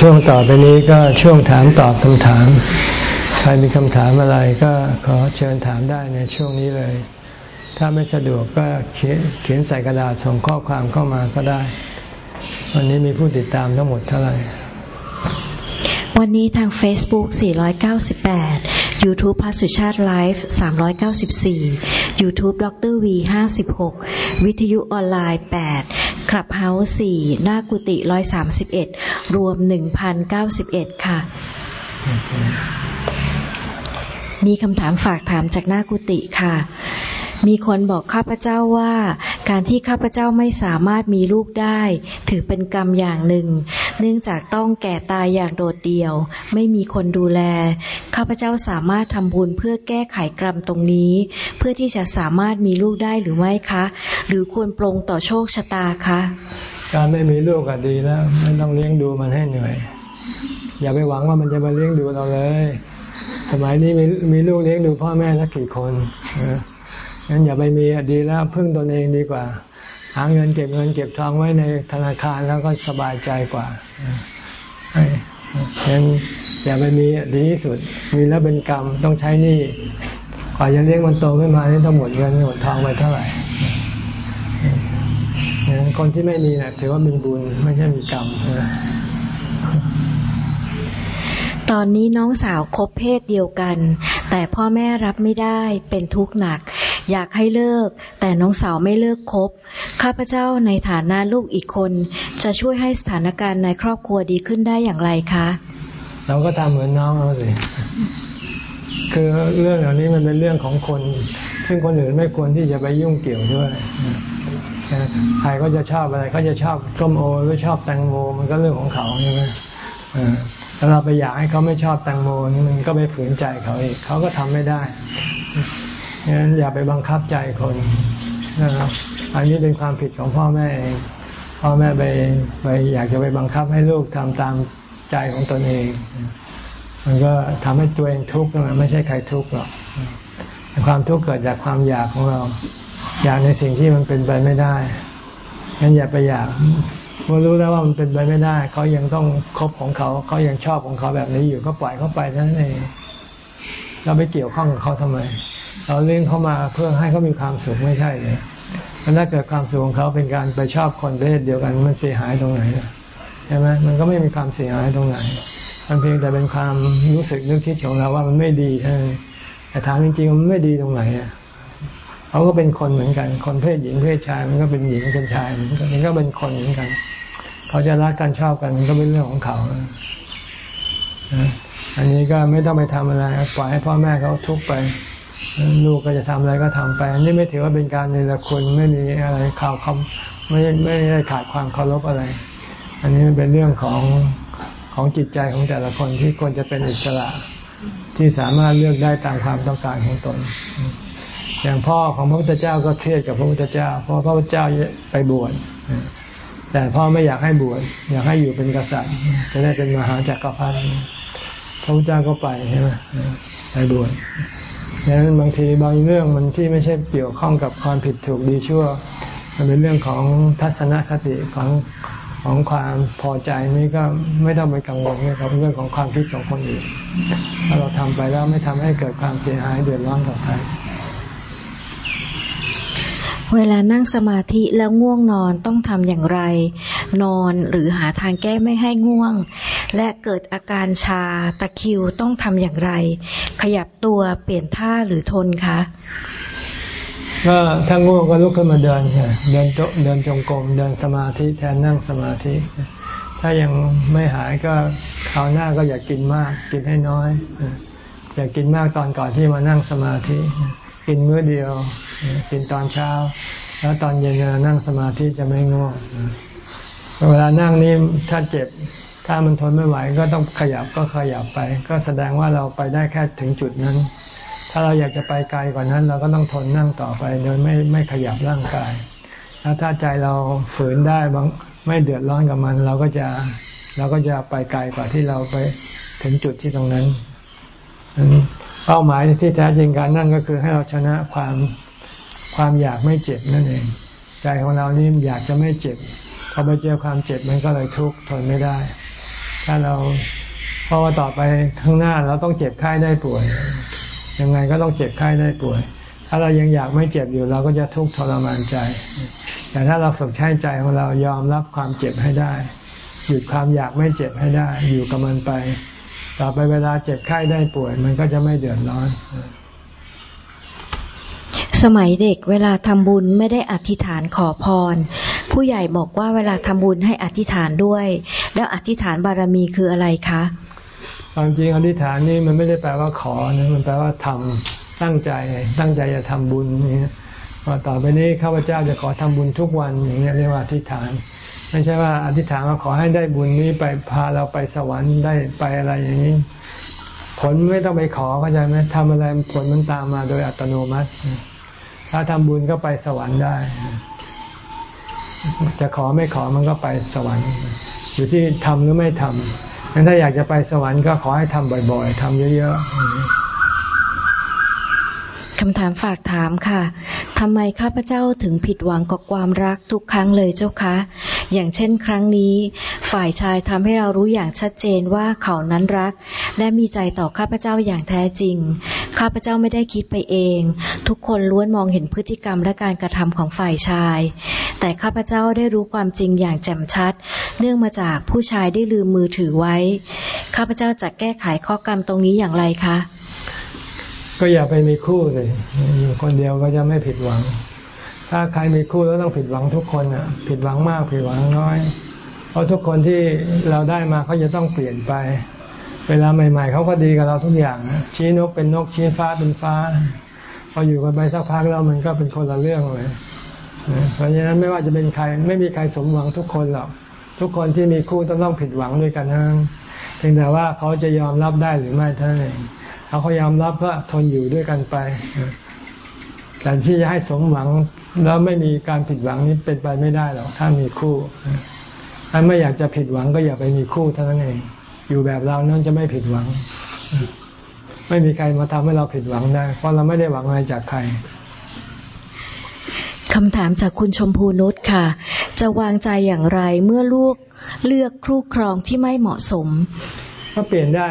ช่วงต่อไปนี้ก็ช่วงถามตอบคำถาม ใครมีคำถามอะไรก็ขอเชิญถามได้ในช่วงนี้เลย ถ้าไม่สะดวกก็เขียนใส่กระดาษส่งข้อความเข้ามาก็ได้ วันนี้มีผู้ติดตามทั้งหมดเท่าไหร่
วันนี้ทาง Facebook 498 YouTube พัสุชาติไลฟ์394 YouTube ดร V 56 วิทยุออนไลน์ 8 คลับเฮาส์4หน้ากุฏิ131 รวม 1,091 ค่ะ มีคำถามฝากถามจากหน้ากุฏิค่ะมีคนบอกข้าพเจ้าว่า การที่ข้าพเจ้าไม่สามารถมีลูกได้ ถือเป็นกรรมอย่างหนึ่ง เนื่องจากต้องแก่ตายอย่างโดดเดี่ยว ไม่มีคนดูแล ข้าพเจ้าสามารถทำบุญเพื่อแก้ไขกรรมตรงนี้ เพื่อที่จะสามารถมีลูกได้หรือไม่คะ หรือควรปรงต่อโชคชะตาคะ
การไม่มีลูกก็ดีแล้ว ไม่ต้องเลี้ยงดูมันให้เหนื่อย อย่าไปหวังว่ามันจะมาเลี้ยงดูเราเลย สมัยนี้มีมีลูกเลี้ยงดูพ่อแม่สักกี่คน งั้นอย่าไปมีดีแล้วพึ่งตนเองดีกว่า หาเงินเก็บเงินเก็บทองไว้ในธนาคารแล้วก็สบายใจกว่างั้นอย่าไปมีดีที่สุด มีแล้วเป็นกรรมต้องใช้นี่กว่าจะเลี้ยงมันโตขึ้นมานี่ต้องหมดเงินหมดทองไปเท่าไหร่งั้นคนที่ไม่มีนะถือว่ามีบุญไม่ใช่มีกรรม
ตอนนี้น้องสาวคบเพศเดียวกัน แต่พ่อแม่รับไม่ได้เป็นทุกข์หนัก อยากให้เลิก แต่น้องสาวไม่เลิกคบ ข้าพเจ้าในฐานะลูกอีกคน จะช่วยให้สถานการณ์ในครอบครัวดีขึ้นได้อย่างไรคะ
เราก็ทำเหมือนน้องเราสิคือเรื่องเหล่านี้มันเป็นเรื่องของคน ซึ่งคนอื่นไม่ควรที่จะไปยุ่งเกี่ยวด้วยใครก็จะชอบอะไรเขาจะชอบส้มโอหรือชอบแตงโมมันก็เรื่องของเขาใช่ไหมถ้าเราไปอยากให้เขาไม่ชอบแตงโมนี่มันก็ไปฝืนใจเขาอีกเขาก็ทำไม่ได้ งั้นอย่าไปบังคับใจคนนะครับอันนี้เป็นความผิดของพ่อแม่เองพ่อแม่ไปไปอยากจะไปบังคับให้ลูกทำตามใจของตนเอง มันก็ทำให้ตัวเองทุกข์นะไม่ใช่ใครทุกข์หรอกความทุกข์เกิดจากความอยากของเรา อยากในสิ่งที่มันเป็นไปไม่ได้งั้นอย่าไปอยากเมื่อรู้แล้วว่ามันเป็นไปไม่ได้เขายังต้องคบของเขาเขายังชอบของเขาแบบนี้อยู่ก็ปล่อยเขาไปเท่านั้นเองเราไปเกี่ยวข้องกับเขาทำไม เราเลี้ยงเขามาเพื่อให้เขามีความสุขไม่ใช่เลยถ้าเกิดความสุขของเขาเป็นการไปชอบคนเพศเดียวกันมันเสียหายตรงไหนใช่ไหมมันก็ไม่มีความเสียหายตรงไหน มันเพียงแต่เป็นความรู้สึกนึกคิดของเราว่ามันไม่ดีใช่แต่ถามจริงๆมันไม่ดีตรงไหนอะเขาก็เป็นคนเหมือนกัน คนเพศหญิงเพศชาย มันก็เป็นหญิงเป็นชายมันก็เป็นคนเหมือนกัน เขาจะรักกันชอบกันมันก็เป็นเรื่องของเขาอันนี้ก็ไม่ต้องไปทำอะไรปล่อยให้พ่อแม่เขาทุกข์ไป ลูกก็จะทำอะไรก็ทำไป อันนี้ไม่ถือว่าเป็นการในละคุณไม่มีอะไรข่าวคำไม่ไม่ได้ขาดความเคารพอะไร อันนี้เป็นเรื่องของของจิตใจของแต่ละคนที่ควรจะเป็นอิสระที่สามารถเลือกได้ตามความต้องการของตน อย่างพ่อของพระพุทธเจ้าก็เครียดกับพระพุทธเจ้า เพราะพระพุทธเจ้าไปบวชแต่พ่อไม่อยากให้บวชอยากให้อยู่เป็นกษัตริย์ จะได้เป็นมหาจักรพรรดิพระพุทธเจ้าก็ไปใช่ไหมไปบวช ดังนั้นบางทีบางเรื่องมันที่ไม่ใช่เกี่ยวข้องกับความผิดถูกดีชั่ว มันเป็นเรื่องของทัศนคติของของความพอใจนี่ก็ไม่ต้องไปกังวลนะครับเรื่องของความคิดของคนอื่นถ้าเราทำไปแล้วไม่ทำให้เกิดความเสียหายเดือดร้อนกับใคร
เวลานั่งสมาธิแล้วง่วงนอนต้องทำอย่างไร นอนหรือหาทางแก้ไม่ให้ง่วง และเกิดอาการชาตะคิวต้องทำอย่างไร ขยับตัวเปลี่ยนท่าหรือทนคะ
ก็ถ้าง่วงก็ลุกขึ้นมาเดินค่ะเดินเดินจงกรมเดินสมาธิแทนนั่งสมาธิ ถ้ายังไม่หายก็คราวหน้าก็อย่ากกินมาก กินให้น้อย อย่ากกินมากตอนก่อนที่มานั่งสมาธิ กินมื้อเดียว กินตอนเช้า แล้วตอนเย็นนั่งสมาธิจะไม่ง่วงเวลานั่งนี่ถ้าเจ็บ ถ้ามันทนไม่ไหวก็ต้องขยับก็ขยับไป ก็แสดงว่าเราไปได้แค่ถึงจุดนั้น ถ้าเราอยากจะไปไกลกว่านั้น เราก็ต้องทนนั่งต่อไปโดยไม่ไม่ขยับร่างกาย แล้วถ้าใจเราฝืนได้บางไม่เดือดร้อนกับมัน เราก็จะเราก็จะไปไกลกว่าที่เราไปถึงจุดที่ตรงนั้น เป้าหมายที่แท้จริงการนั่งก็คือให้เราชนะความความอยากไม่เจ็บนั่นเอง ใจของเรานี่อยากจะไม่เจ็บพอไปเจอความเจ็บมันก็เลยทุกข์ทนไม่ได้ ถ้าเราเพราะว่าต่อไปข้างหน้าเราต้องเจ็บไข้ได้ป่วย ยังไงก็ต้องเจ็บไข้ได้ป่วย ถ้าเรายังอยากไม่เจ็บอยู่เราก็จะทุกข์ทรมานใจ แต่ถ้าเราฝึกใช้ใจของเรายอมรับความเจ็บให้ได้ หยุดความอยากไม่เจ็บให้ได้ อยู่กับมันไป ต่อไปเวลาเจ็บไข้ได้ป่วย มันก็จะไม่เดือดร้อน
สมัยเด็กเวลาทำบุญไม่ได้อธิษฐานขอพร ผู้ใหญ่บอกว่าเวลาทำบุญให้อธิษฐานด้วย แล้วอธิษฐานบารมีคืออะไรคะ
ความจริงอธิษฐานนี่มันไม่ได้แปลว่าขอนะมันแปลว่าทำตั้งใจตั้งใจจะทำบุญนี่ว่าต่อไปนี้ข้าพเจ้าจะขอทำบุญทุกวันอย่างนี้เรียกว่าอธิษฐาน ไม่ใช่ว่าอธิษฐานว่าขอให้ได้บุญนี้ไปพาเราไปสวรรค์ได้ไปอะไรอย่างนี้ผลไม่ต้องไปขอเข้าใจไหมทำอะไรผลมันตามมาโดยอัตโนมัติ ถ้าทำบุญก็ไปสวรรค์ได้ จะขอไม่ขอมันก็ไปสวรรค์ อยู่ที่ทำหรือไม่ทำงั้นถ้าอยากจะไปสวรรค์ก็ขอให้ทำบ่อยๆทำเยอะ
ๆคำถามฝากถามค่ะ ทำไมข้าพเจ้าถึงผิดหวังกับความรักทุกครั้งเลยเจ้าคะ อย่างเช่นครั้งนี้ ฝ่ายชายทำให้เรารู้อย่างชัดเจนว่าเขานั้นรัก และมีใจต่อข้าพเจ้าอย่างแท้จริง ข้าพเจ้าไม่ได้คิดไปเอง ทุกคนล้วนมองเห็นพฤติกรรมและการกระทำของฝ่ายชาย แต่ข้าพเจ้าได้รู้ความจริงอย่างแจ่มชัด เนื่องมาจากผู้ชายได้ลืมมือถือไว้ ข้าพเจ้าจะแก้ไขข้อกรรมตรงนี้อย่างไรคะ
ก็อย่าไปมีคู่เลยอยู่คนเดียวก็จะไม่ผิดหวัง ถ้าใครมีคู่แล้วต้องผิดหวังทุกคนอะ ผิดหวังมากผิดหวังน้อย เพราะทุกคนที่เราได้มาเขาจะต้องเปลี่ยนไป เวลาใหม่ ๆเขาก็ดีกับเราทุกอย่างชี้นกเป็นนกชี้ฟ้าเป็นฟ้า พออยู่กันไปสักพักแล้วมันก็เป็นคนละเรื่องเลยเพราะฉะนั้นไม่ว่าจะเป็นใคร ไม่มีใครสมหวังทุกคนหรอกทุกคนที่มีคู่ต้องต้องผิดหวังด้วยกันทั้งเพียงแต่ว่าเขาจะยอมรับได้หรือไม่เท่านั้นเองเขาเขายอมรับก็ทนอยู่ด้วยกันไปแต่ที่จะให้สมหวังแล้วไม่มีการผิดหวังนี้เป็นไปไม่ได้หรอกถ้ามีคู่ถ้าไม่อยากจะผิดหวังก็อย่าไปมีคู่เท่านั้นเอง อยู่แบบเรานั้นจะไม่ผิดหวัง ไม่มีใครมาทำให้เราผิดหวังได้ เพราะเราไม่ได้หวังอะไรจากใคร
คำถามจากคุณชมพูนุชค่ะ จะวางใจอย่างไรเมื่อลูกเลือกครูครองที่ไม่เหมาะสม
ก็เปลี่ยนได้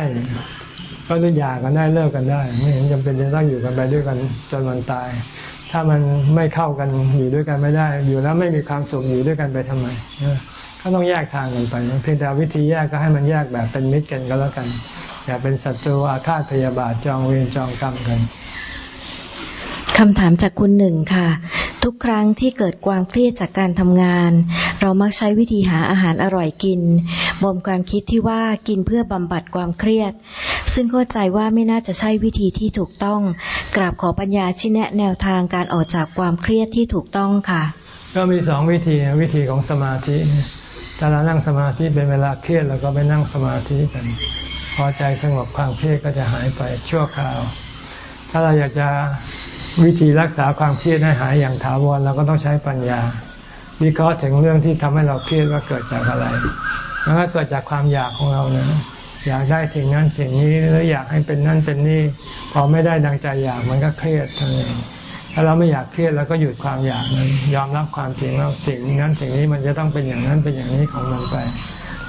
ก็เลือกหย่ากันได้เลิกกันได้ ไม่เห็นจำเป็นจะต้องอยู่กันไปด้วยกันจนวันตาย ถ้ามันไม่เข้ากันอยู่ด้วยกันไม่ได้ อยู่แล้วไม่มีความสุขอยู่ด้วยกันไปทำไมก็ต้องแยกทางกันไปเพียงแต่วิธีแยกก็ให้มันแยกแบบเป็นมิตรกันก็แล้วกัน อย่าเป็นศัตรูอาฆาตพยาบาทจองเวรจองกรรมกัน
คำถามจากคุณหนึ่งค่ะ ทุกครั้งที่เกิดความเครียดจากการทำงาน เรามักใช้วิธีหาอาหารอร่อยกินบ่มการคิดที่ว่ากินเพื่อบำบัดความเครียด ซึ่งเข้าใจว่าไม่น่าจะใช่วิธีที่ถูกต้อง กราบขอปัญญาชี้แนะแนวทางการออกจากความเครียดที่ถูกต้องค่ะ
ก็มีสองวิธีวิธีของสมาธิถ้าเรานั่งสมาธิเป็นเวลาเครียดเราก็ไปนั่งสมาธิกัน พอใจสงบความเครียดก็จะหายไปชั่วคราว ถ้าเราอยากจะวิธีรักษาความเครียดให้หายอย่างถาวรเราก็ต้องใช้ปัญญา วิเคราะห์ถึงเรื่องที่ทำให้เราเครียดว่าเกิดจากอะไรแล้วก็เกิดจากความอยากของเราเนะอยากได้สิ่งนั้นสิ่งนี้หรืออยากให้เป็นนั่นเป็นนี่พอไม่ได้ดังใจอยากมันก็เครียดทั้งนั้นถ้าเราไม่อยากเครียดเราก็หยุดความอยากนั้น ยอมรับความจริงว่าสิ่งนั้นสิ่งนี้มันจะต้องเป็นอย่างนั้นเป็นอย่างนี้ของมันไป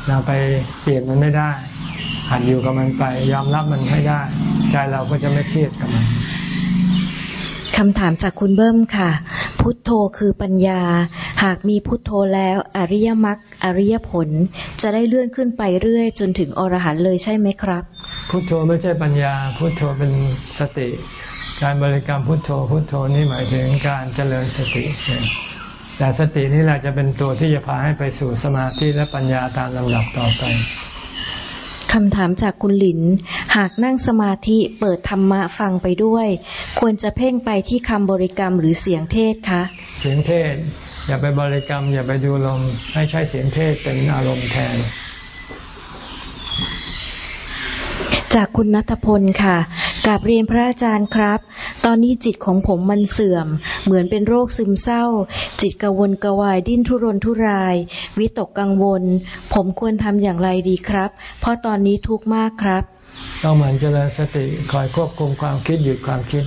เราไปเปลี่ยนมันไม่ได้ หันอยู่กับมันไปยอมรับมันให้ได้ ใจเราก็จะไม่เครียดกับมัน
คำถามจากคุณเบิ้มค่ะ พุทโธคือปัญญา หากมีพุทโธแล้วอริยมรรคอริยผล จะได้เลื่อนขึ้นไปเรื่อย จนถึงอรหันต์เลยใช่ไหมครับ
พุทโธไม่ใช่ปัญญา พุทโธเป็นสติ การบริกรรมพุทโธ พุทโธนี่หมายถึงการเจริญสติ แต่สตินี่แหละจะเป็นตัวที่จะพาให้ไปสู่สมาธิและปัญญาตามลำดับต่อไป
คำถามจากคุณหลิน หากนั่งสมาธิเปิดธรรมะฟังไปด้วย ควรจะเพ่งไปที่คำบริกรรมหรือเสียงเทศคะ
เสียงเทศ อย่าไปบริกรรม อย่าไปดูลม ให้ใช้เสียงเทศเป็นอารมณ์แทน
จากคุณนัทพลค่ะ กาบเรียนพระอาจารย์ครับ ตอนนี้จิตของผมมันเสื่อม เหมือนเป็นโรคซึมเศร้า จิตกังวนกวายดิ้นทุรนทุราย วิตกกังวล ผมควรทำอย่างไรดีครับ เพราะตอนนี้ทุกข์มากครับ
ต้องหมือนเจริญสติคอยควบคุมความคิดหยุดความคิด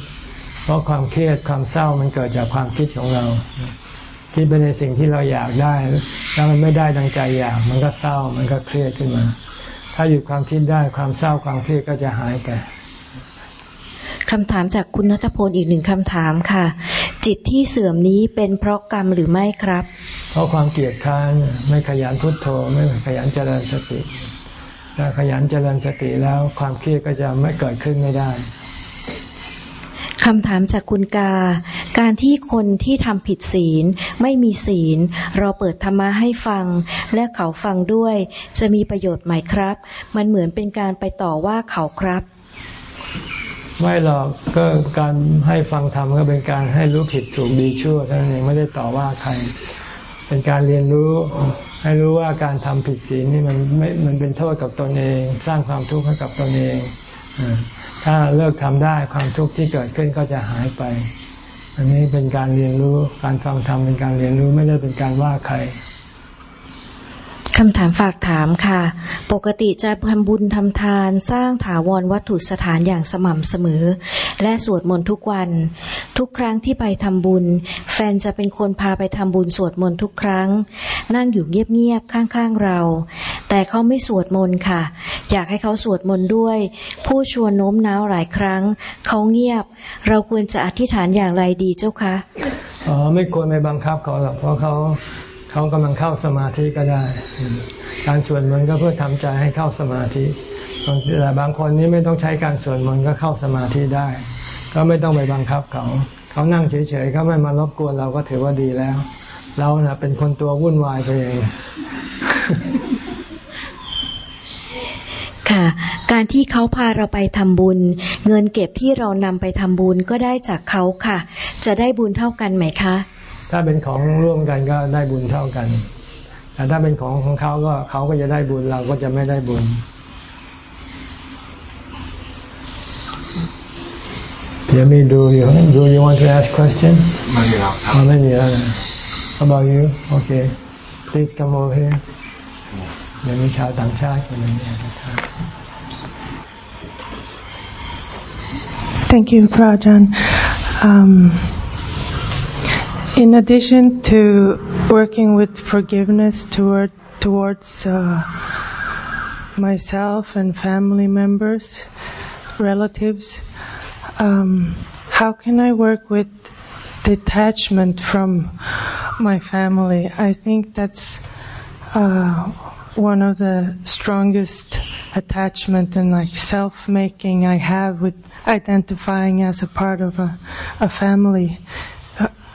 เพราะความเครียดความเศร้ามันเกิดจากความคิดของเรา คิดไปในสิ่งที่เราอยากได้ แล้วมันไม่ได้ดังใจอยาก มันก็เศร้ามันก็เครียดขึ้นมา ถ้าหยุดความคิดได้ความเศร้าความเครียดก็จะหายไป
คำถามจากคุณนัทพลอีกหนึ่งคำถามค่ะ จิตที่เสื่อมนี้เป็นเพราะกรรมหรือไม่ครับ
เพราะความเกลียดค้านไม่ขยันพุทโธ ไม่ขยันเจริญสติถ้าขยันเจริญสติแล้วความเครียดก็จะไม่เกิดขึ้นไม่ได้
คำถามจากคุณกา การที่คนที่ทำผิดศีลไม่มีศีล เราเปิดธรรมะให้ฟัง และเขาฟังด้วย จะมีประโยชน์ไหมครับ มันเหมือนเป็นการไปต่อว่าเขาครับ
ไม่หรอกก็การให้ฟังธรรมก็เป็นการให้รู้ผิดถูกดีชั่วท่านเองไม่ได้ต่อว่าใคร เป็นการเรียนรู้ให้รู้ว่าการทำผิดศีลนี่มันไม่มันเป็นโทษกับตนเอง สร้างความทุกข์ให้กับตนเองถ้าเลิกทำได้ความทุกข์ที่เกิดขึ้นก็จะหายไป อันนี้เป็นการเรียนรู้การฟังธรรมเป็นการเรียนรู้ไม่ได้เป็นการว่าใคร
คำถามฝากถามค่ะ ปกติจะทำบุญทำทานสร้างถาวรวัตถุสถานอย่างสม่ำเสมอ และสวดมนต์ทุกวัน ทุกครั้งที่ไปทำบุญ แฟนจะเป็นคนพาไปทำบุญสวดมนต์ทุกครั้ง นั่งอยู่เงียบๆข้างๆเรา แต่เขาไม่สวดมนต์ค่ะ อยากให้เขาสวดมนต์ด้วย ผู้ชวนโน้มน้าวหลายครั้ง เขาเงียบ เราควรจะอธิษฐานอย่างไรดีเจ้าคะ
อ๋อไม่ควรไปบังคับเขาหรอกเพราะเขา เขากำลังเข้าสมาธิก็ได้ การสวดมนต์ก็เพื่อทำใจให้เข้าสมาธิแต่บางคนนี้ไม่ต้องใช้การสวดมนต์ก็เข้าสมาธิได้ ก็ไม่ต้องไปบังคับเขา เขานั่งเฉยๆเขาไม่มารบกวนเราก็ถือว่าดีแล้ว เราเนะ่ะเป็นคนตัววุ่นวายไปเอง
ค่ะ การที่เขาพาเราไปทำบุญ เงินเก็บที่เรานำไปทำบุญก็ได้จากเขาค่ะ จะได้บุญเท่ากันไหมคะ
ถ้าเป็นของร่วมกันก็ได้บุญเท่ากัน แต่ถ้าเป็นของของเขาก็เขาก็จะได้บุญเราก็จะไม่ได้บุญเดี๋ยวมีดูอยู่ Do you want to ask question
ไม่มีแล้วครับ
ไม่มีแล้วนะ How about you Okay please come over here เดี๋ยวมีชาวต่างชาติคนนึง
Thank you พระอาจารย์ um, In addition to working with forgiveness toward, towards uh, myself and family members, relatives, um, how can I work with detachment from my family? I think that's uh, one of the strongest attachment and like self-making I have with identifying as a part of a, a family.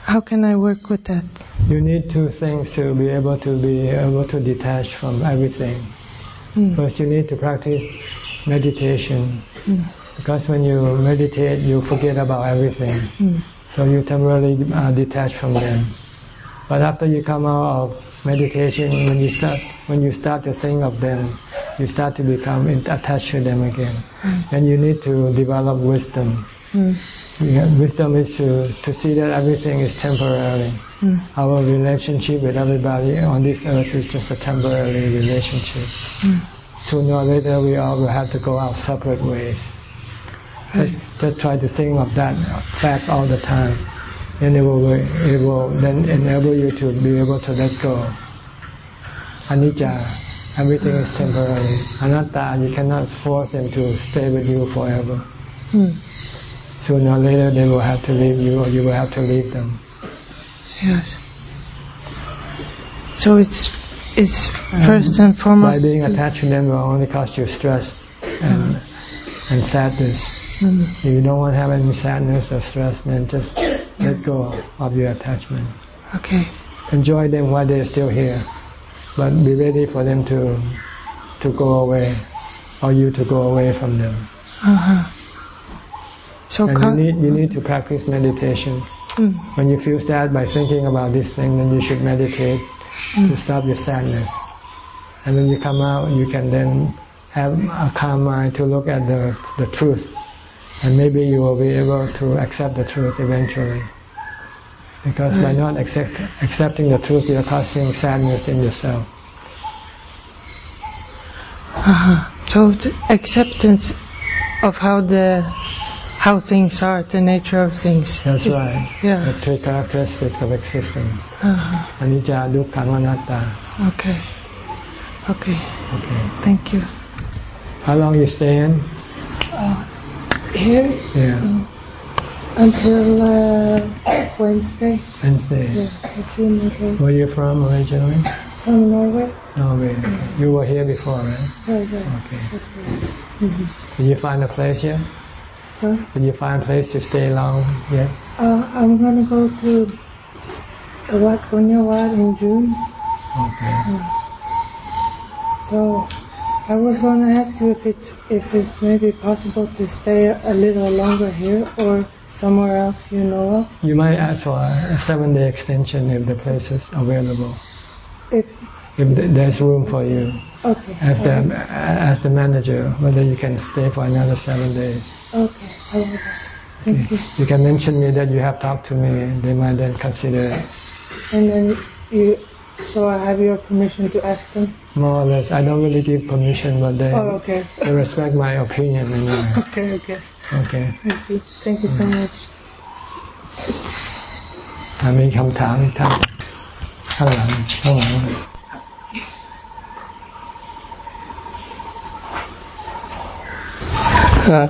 How can I work with that?
You need two things to be able to be able to detach from everything. Mm. First, you need to practice meditation. Mm. Because when you meditate, you forget about everything. Mm. So you temporarily uh, detach from them. But after you come out of meditation, when you start when you start to think of them, you start to become attached to them again. and you need to develop wisdom. Yeah, wisdom is to, to see that everything is temporary. Mm. Our relationship with everybody on this earth is just a temporary relationship. Mm. Sooner or later, we all will have to go our separate ways. Mm. Just, try to think of that fact all the time, and it will it will then enable you to be able to let go. Anicca, everything is temporary. Anatta, you cannot force them to stay with you forever. Mm sooner or later they will have to leave you or you will have to leave them.
Yes. So it's is first and foremost.
By being attached to them will only cause you stress and, and sadness.
Mm.
If you don't want to have any sadness or stress, then just let go of your attachment.
Okay.
Enjoy them while they're still here, but be ready for them to to go away, or you to go away from them.
Uh-huh. So
And you need you need to practice meditation.
Mm.
When you feel sad by thinking about this thing, then you should meditate to stop your sadness. And when you come out, you can then have a calm mind to look at the the truth, and maybe you will be able to accept the truth eventually. Because by not accept, accepting the truth, you're causing sadness in yourself.
Uh-huh. So acceptance of how the how things are, the nature of things.
That's
is-
right.
Yeah.
The three characteristics of existence:
Uh-huh.
anicca, dukkha, anatta.
Okay. Okay.
Okay.
Thank you.
How long you stay in?
Here
Yeah,
until uh, Wednesday.
Wednesday.
Yeah, I okay.
Where you from originally?
From Norway.
Norway. You were here before, right?
Right, right.
Okay.
That's right.
Did you find a place yet?
So
Did you find a place to stay long yet?
uh, I'm gonna go to Wat Punyawat in June.
Okay.
So I was gonna ask you if it's if it's maybe possible to stay a little longer here or somewhere else you know of.
You might ask for a seven-day extension if the place is available.
If
If th- there's room for you,
okay.
as the
alright.
as the manager, whether you can stay for another seven days.
Okay, I will ask. Thank you.
You can mention me that you have talked to me. They might then consider it.
And then you, so I have your permission to ask them.
More or less, I don't really give permission, but they,
Oh, okay.
they respect my opinion anyway. [laughs]
Okay, okay.
Okay.
I see. Thank you so much.
ถ้ามีคำถามท่านข้างหลังข้างหลัง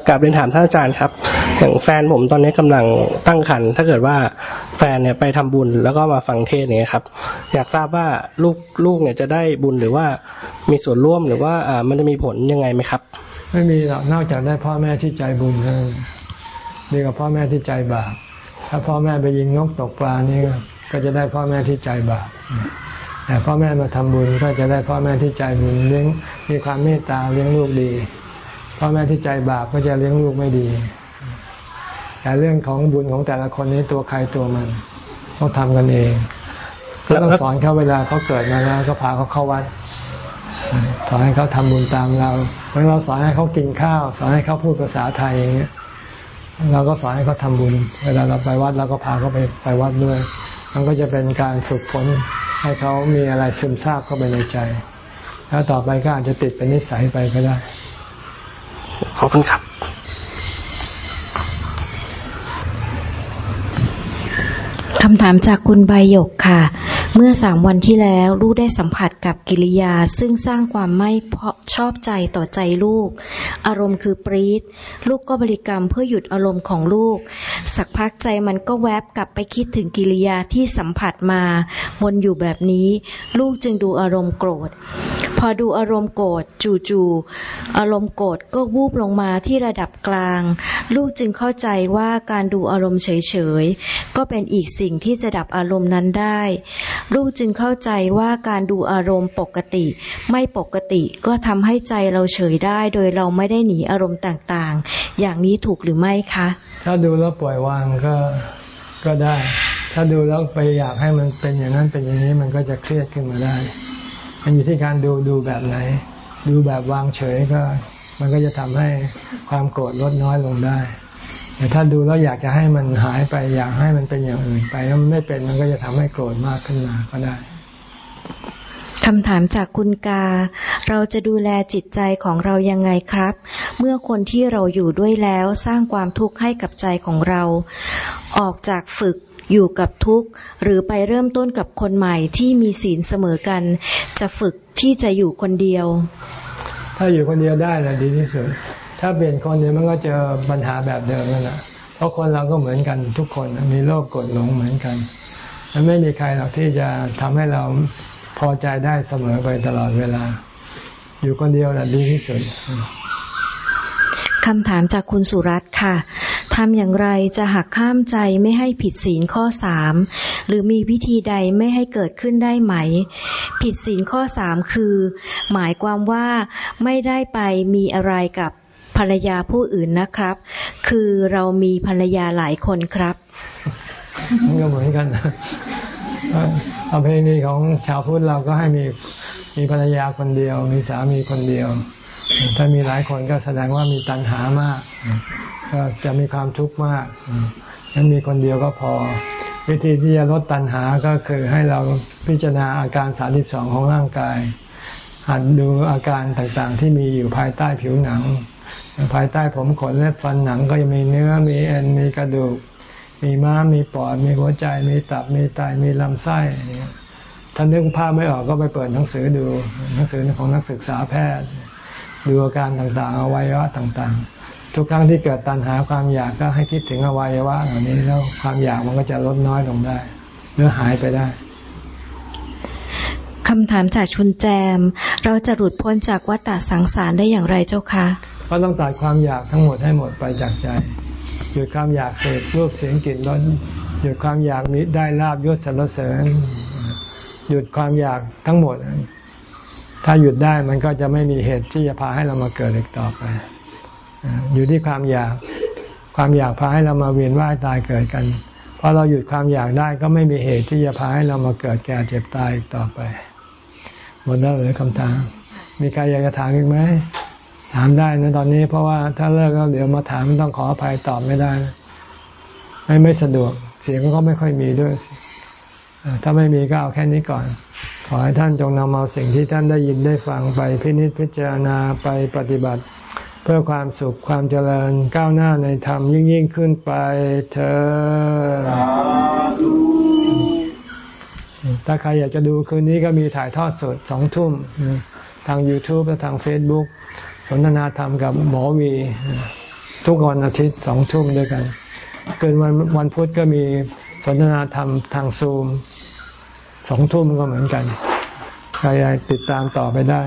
กลับเรียนถามท่านอาจารย์ครับ อย่างแฟนผมตอนนี้กำลังตั้งครรภ์ถ้าเกิดว่าแฟนเนี่ยไปทำบุญแล้วก็มาฟังเทศน์เนี่ยครับ อยากทราบว่าลูกลูกเนี่ยจะได้บุญหรือว่ามีส่วนร่วมหรือว่าอ่ามันจะมีผลยังไงไหมครับ
ไม่มีหรอกนอกจากได้พ่อแม่ที่ใจบุญนั้นดีกว่าพ่อแม่ที่ใจบาปถ้าพ่อแม่ไปยิงนกตกปลานี่ก็ก็จะได้พ่อแม่ที่ใจบาปแต่พ่อแม่มาทำบุญก็จะได้พ่อแม่ที่ใจบุญเลี้ยงมีความเมตตาเลี้ยงลูกดี พ่อแม่ที่ใจบาปก็จะเลี้ยงลูกไม่ดี แต่เรื่องของบุญของแต่ละคนนี้ตัวใครตัวมันต้องทำกันเองก็ต้องสอนเขาเวลาเขาเกิดมาแล้วก็พาเขาเข้าวัดสอนให้เขาทำบุญตามเราเมื่อเราสอนให้เขากินข้าว สอนให้เขาพูดภาษาไทยอย่างเงี้ยเราก็สอนให้เขาทำบุญ เวลาเราไปวัดเราก็พาเขาไปไปวัดด้วย มันก็จะเป็นการฝึกฝนให้เขามีอะไรซึมซาบเข้าไปในใจ แล้วต่อไปก็อาจจะติดเป็นนิสัยไปก็ได้
ขอบคุณครับ
คำถามจากคุณใบยกค่ะ เมื่อสามวันที่แล้วลูกได้สัมผัสกับกิริยา ซึ่งสร้างความไม่ชอบใจต่อใจลูก อารมณ์คือปรีดลูกก็บริกรรมเพื่อหยุดอารมณ์ของลูก สักพักใจมันก็แวบกลับไปคิดถึงกิริยาที่สัมผัสมา วนอยู่แบบนี้ ลูกจึงดูอารมณ์โกรธ พอดูอารมณ์โกรธจู่ๆอารมณ์โกรธก็วูบลงมาที่ระดับกลาง ลูกจึงเข้าใจว่าการดูอารมณ์เฉยๆก็เป็นอีกสิ่งที่จะดับอารมณ์นั้นได้ลูกจึงเข้าใจว่าการดูอารมณ์ปกติ ไม่ปกติก็ทำให้ใจเราเฉยได้ โดยเราไม่ได้หนีอารมณ์ต่างๆ อย่างนี้ถูกหรือไม่คะ
ถ้าดูแล้วปล่อยวางก็ก็ได้ ถ้าดูแล้วไปอยากให้มันเป็นอย่างนั้นเป็นอย่างนี้มันก็จะเครียดขึ้นมาได้ มันอยู่ที่การดูดูแบบไหน ดูแบบวางเฉยก็ มันก็จะทำให้ความโกรธลดน้อยลงได้ แต่ถ้าดูแล้วอยากจะให้มันหายไป อยากให้มันเป็นอย่างอื่นไปแล้วมันไม่เป็นมันก็จะทำให้โกรธมากขึ้นมาก็ได้
คำถามจากคุณกา เราจะดูแลจิตใจของเรายังไงครับ เมื่อคนที่เราอยู่ด้วยแล้วสร้างความทุกข์ให้กับใจของเรา ออกจากฝึกอยู่กับทุกข์ หรือไปเริ่มต้นกับคนใหม่ที่มีศีลเสมอกัน จะฝึกที่จะอยู่คนเดียว
ถ้าอยู่คนเดียวได้นะดีที่สุด ถ้าเปลี่ยนคนเดียวมันก็เจอปัญหาแบบเดิมนั่นแหละเพราะคนเราก็เหมือนกันทุกคนมีโลภโกรธหลงเหมือนกันมันไม่มีใครหรอกที่จะทำให้เราพอใจได้เสมอไปตลอดเวลา อยู่คนเดียวแหละดีที่สุด
คำถามจากคุณสุรัตน์ค่ะทำอย่างไรจะหักข้ามใจไม่ให้ผิดศีลข้อสามหรือมีพิธีใดไม่ให้เกิดขึ้นได้ไหม ผิดศีลข้อสามคือ หมายความว่าไม่ได้ไปมีอะไรกับ ภรรยาผู้อื่นนะครับ คือเรามีภรรยาหลายคนครับ
มันก็เหมือนกันประเพณีของชาวพุทธเราก็ให้มีมีภรรยาคนเดียว มีสามีคนเดียว ถ้ามีหลายคนก็แสดงว่ามีตัณหามาก ก็จะมีความทุกข์มากนั้นมีคนเดียวก็พอ วิธีที่จะลดตัณหาก็คือให้เราพิจารณาอาการสาสองของร่างกายหัดดูอาการต่างๆ ที่มีอยู่ภายใต้ผิวหนัง ภายใต้ผมขนและฟันหนังก็จะมีเนื้อมีเอ็นมีกระดูก มีม้ามมีปอด มีหัวใจ มีตับมีไตมีลำไส้ถ้านึกภาพไม่ออกก็ไปเปิดหนังสือดูหนังสือของนักศึกษาแพทย์ ดูอาการต่างๆอวัยวะต่างๆ ทุกครั้งที่เกิดตัณหาความอยากก็ให้คิดถึงอวัยวะเหล่านี้แล้วความอยากมันก็จะลดน้อยลงได้หรือหายไปได้
คำถามจากชุนแจม เราจะหลุดพ้นจากวัฏสังสารได้อย่างไรเจ้าคะ
ก็ต้องตัดความอยากทั้งหมดให้หมดไปจากใจ หยุดความอยากเสพรูปเสียงกลิ่นรสหยุดความอยากนี้ได้ลาบยศสรรเสริญ หยุดความอยากทั้งหมด ถ้าหยุดได้มันก็จะไม่มีเหตุที่จะพาให้เรามาเกิดอีกต่อไป อยู่ที่ความอยากความอยากพาให้เรามาเวียนว่ายตายเกิดกันพอเราหยุดความอยากได้ก็ไม่มีเหตุที่จะพาให้เรามาเกิดแก่เจ็บตายอีกต่อไปหมดแล้วเลยคำถามมีใครอยากจะถามอีกไหม ถามได้นะตอนนี้เพราะว่าถ้าเลิกก็เดี๋ยวมาถามต้องขออภัยตอบไม่ได้ไม่ไม่สะดวก เสียงก็ไม่ค่อยมีด้วย ถ้าไม่มีก็เอาแค่นี้ก่อน ขอให้ท่านจงนำเอาสิ่งที่ท่านได้ยินได้ฟังไปพินิจพิจารณาไปปฏิบัติ เพื่อความสุขความเจริญก้าวหน้าในธรรมยิ่งยิ่งขึ้นไปเธอถ้าใครอยากจะดูคืนนี้ก็มีถ่ายทอดสดสองทุ่มทาง YouTube และทาง Facebook สนทนาธรรมกับหมอวีทุกวันอาทิตย์สองทุ่มด้วยกันเกินวันวันพุธก็มีสนทนาธรรมทางซูมสองทุ่มก็เหมือนกันใครติดตามต่อไปได้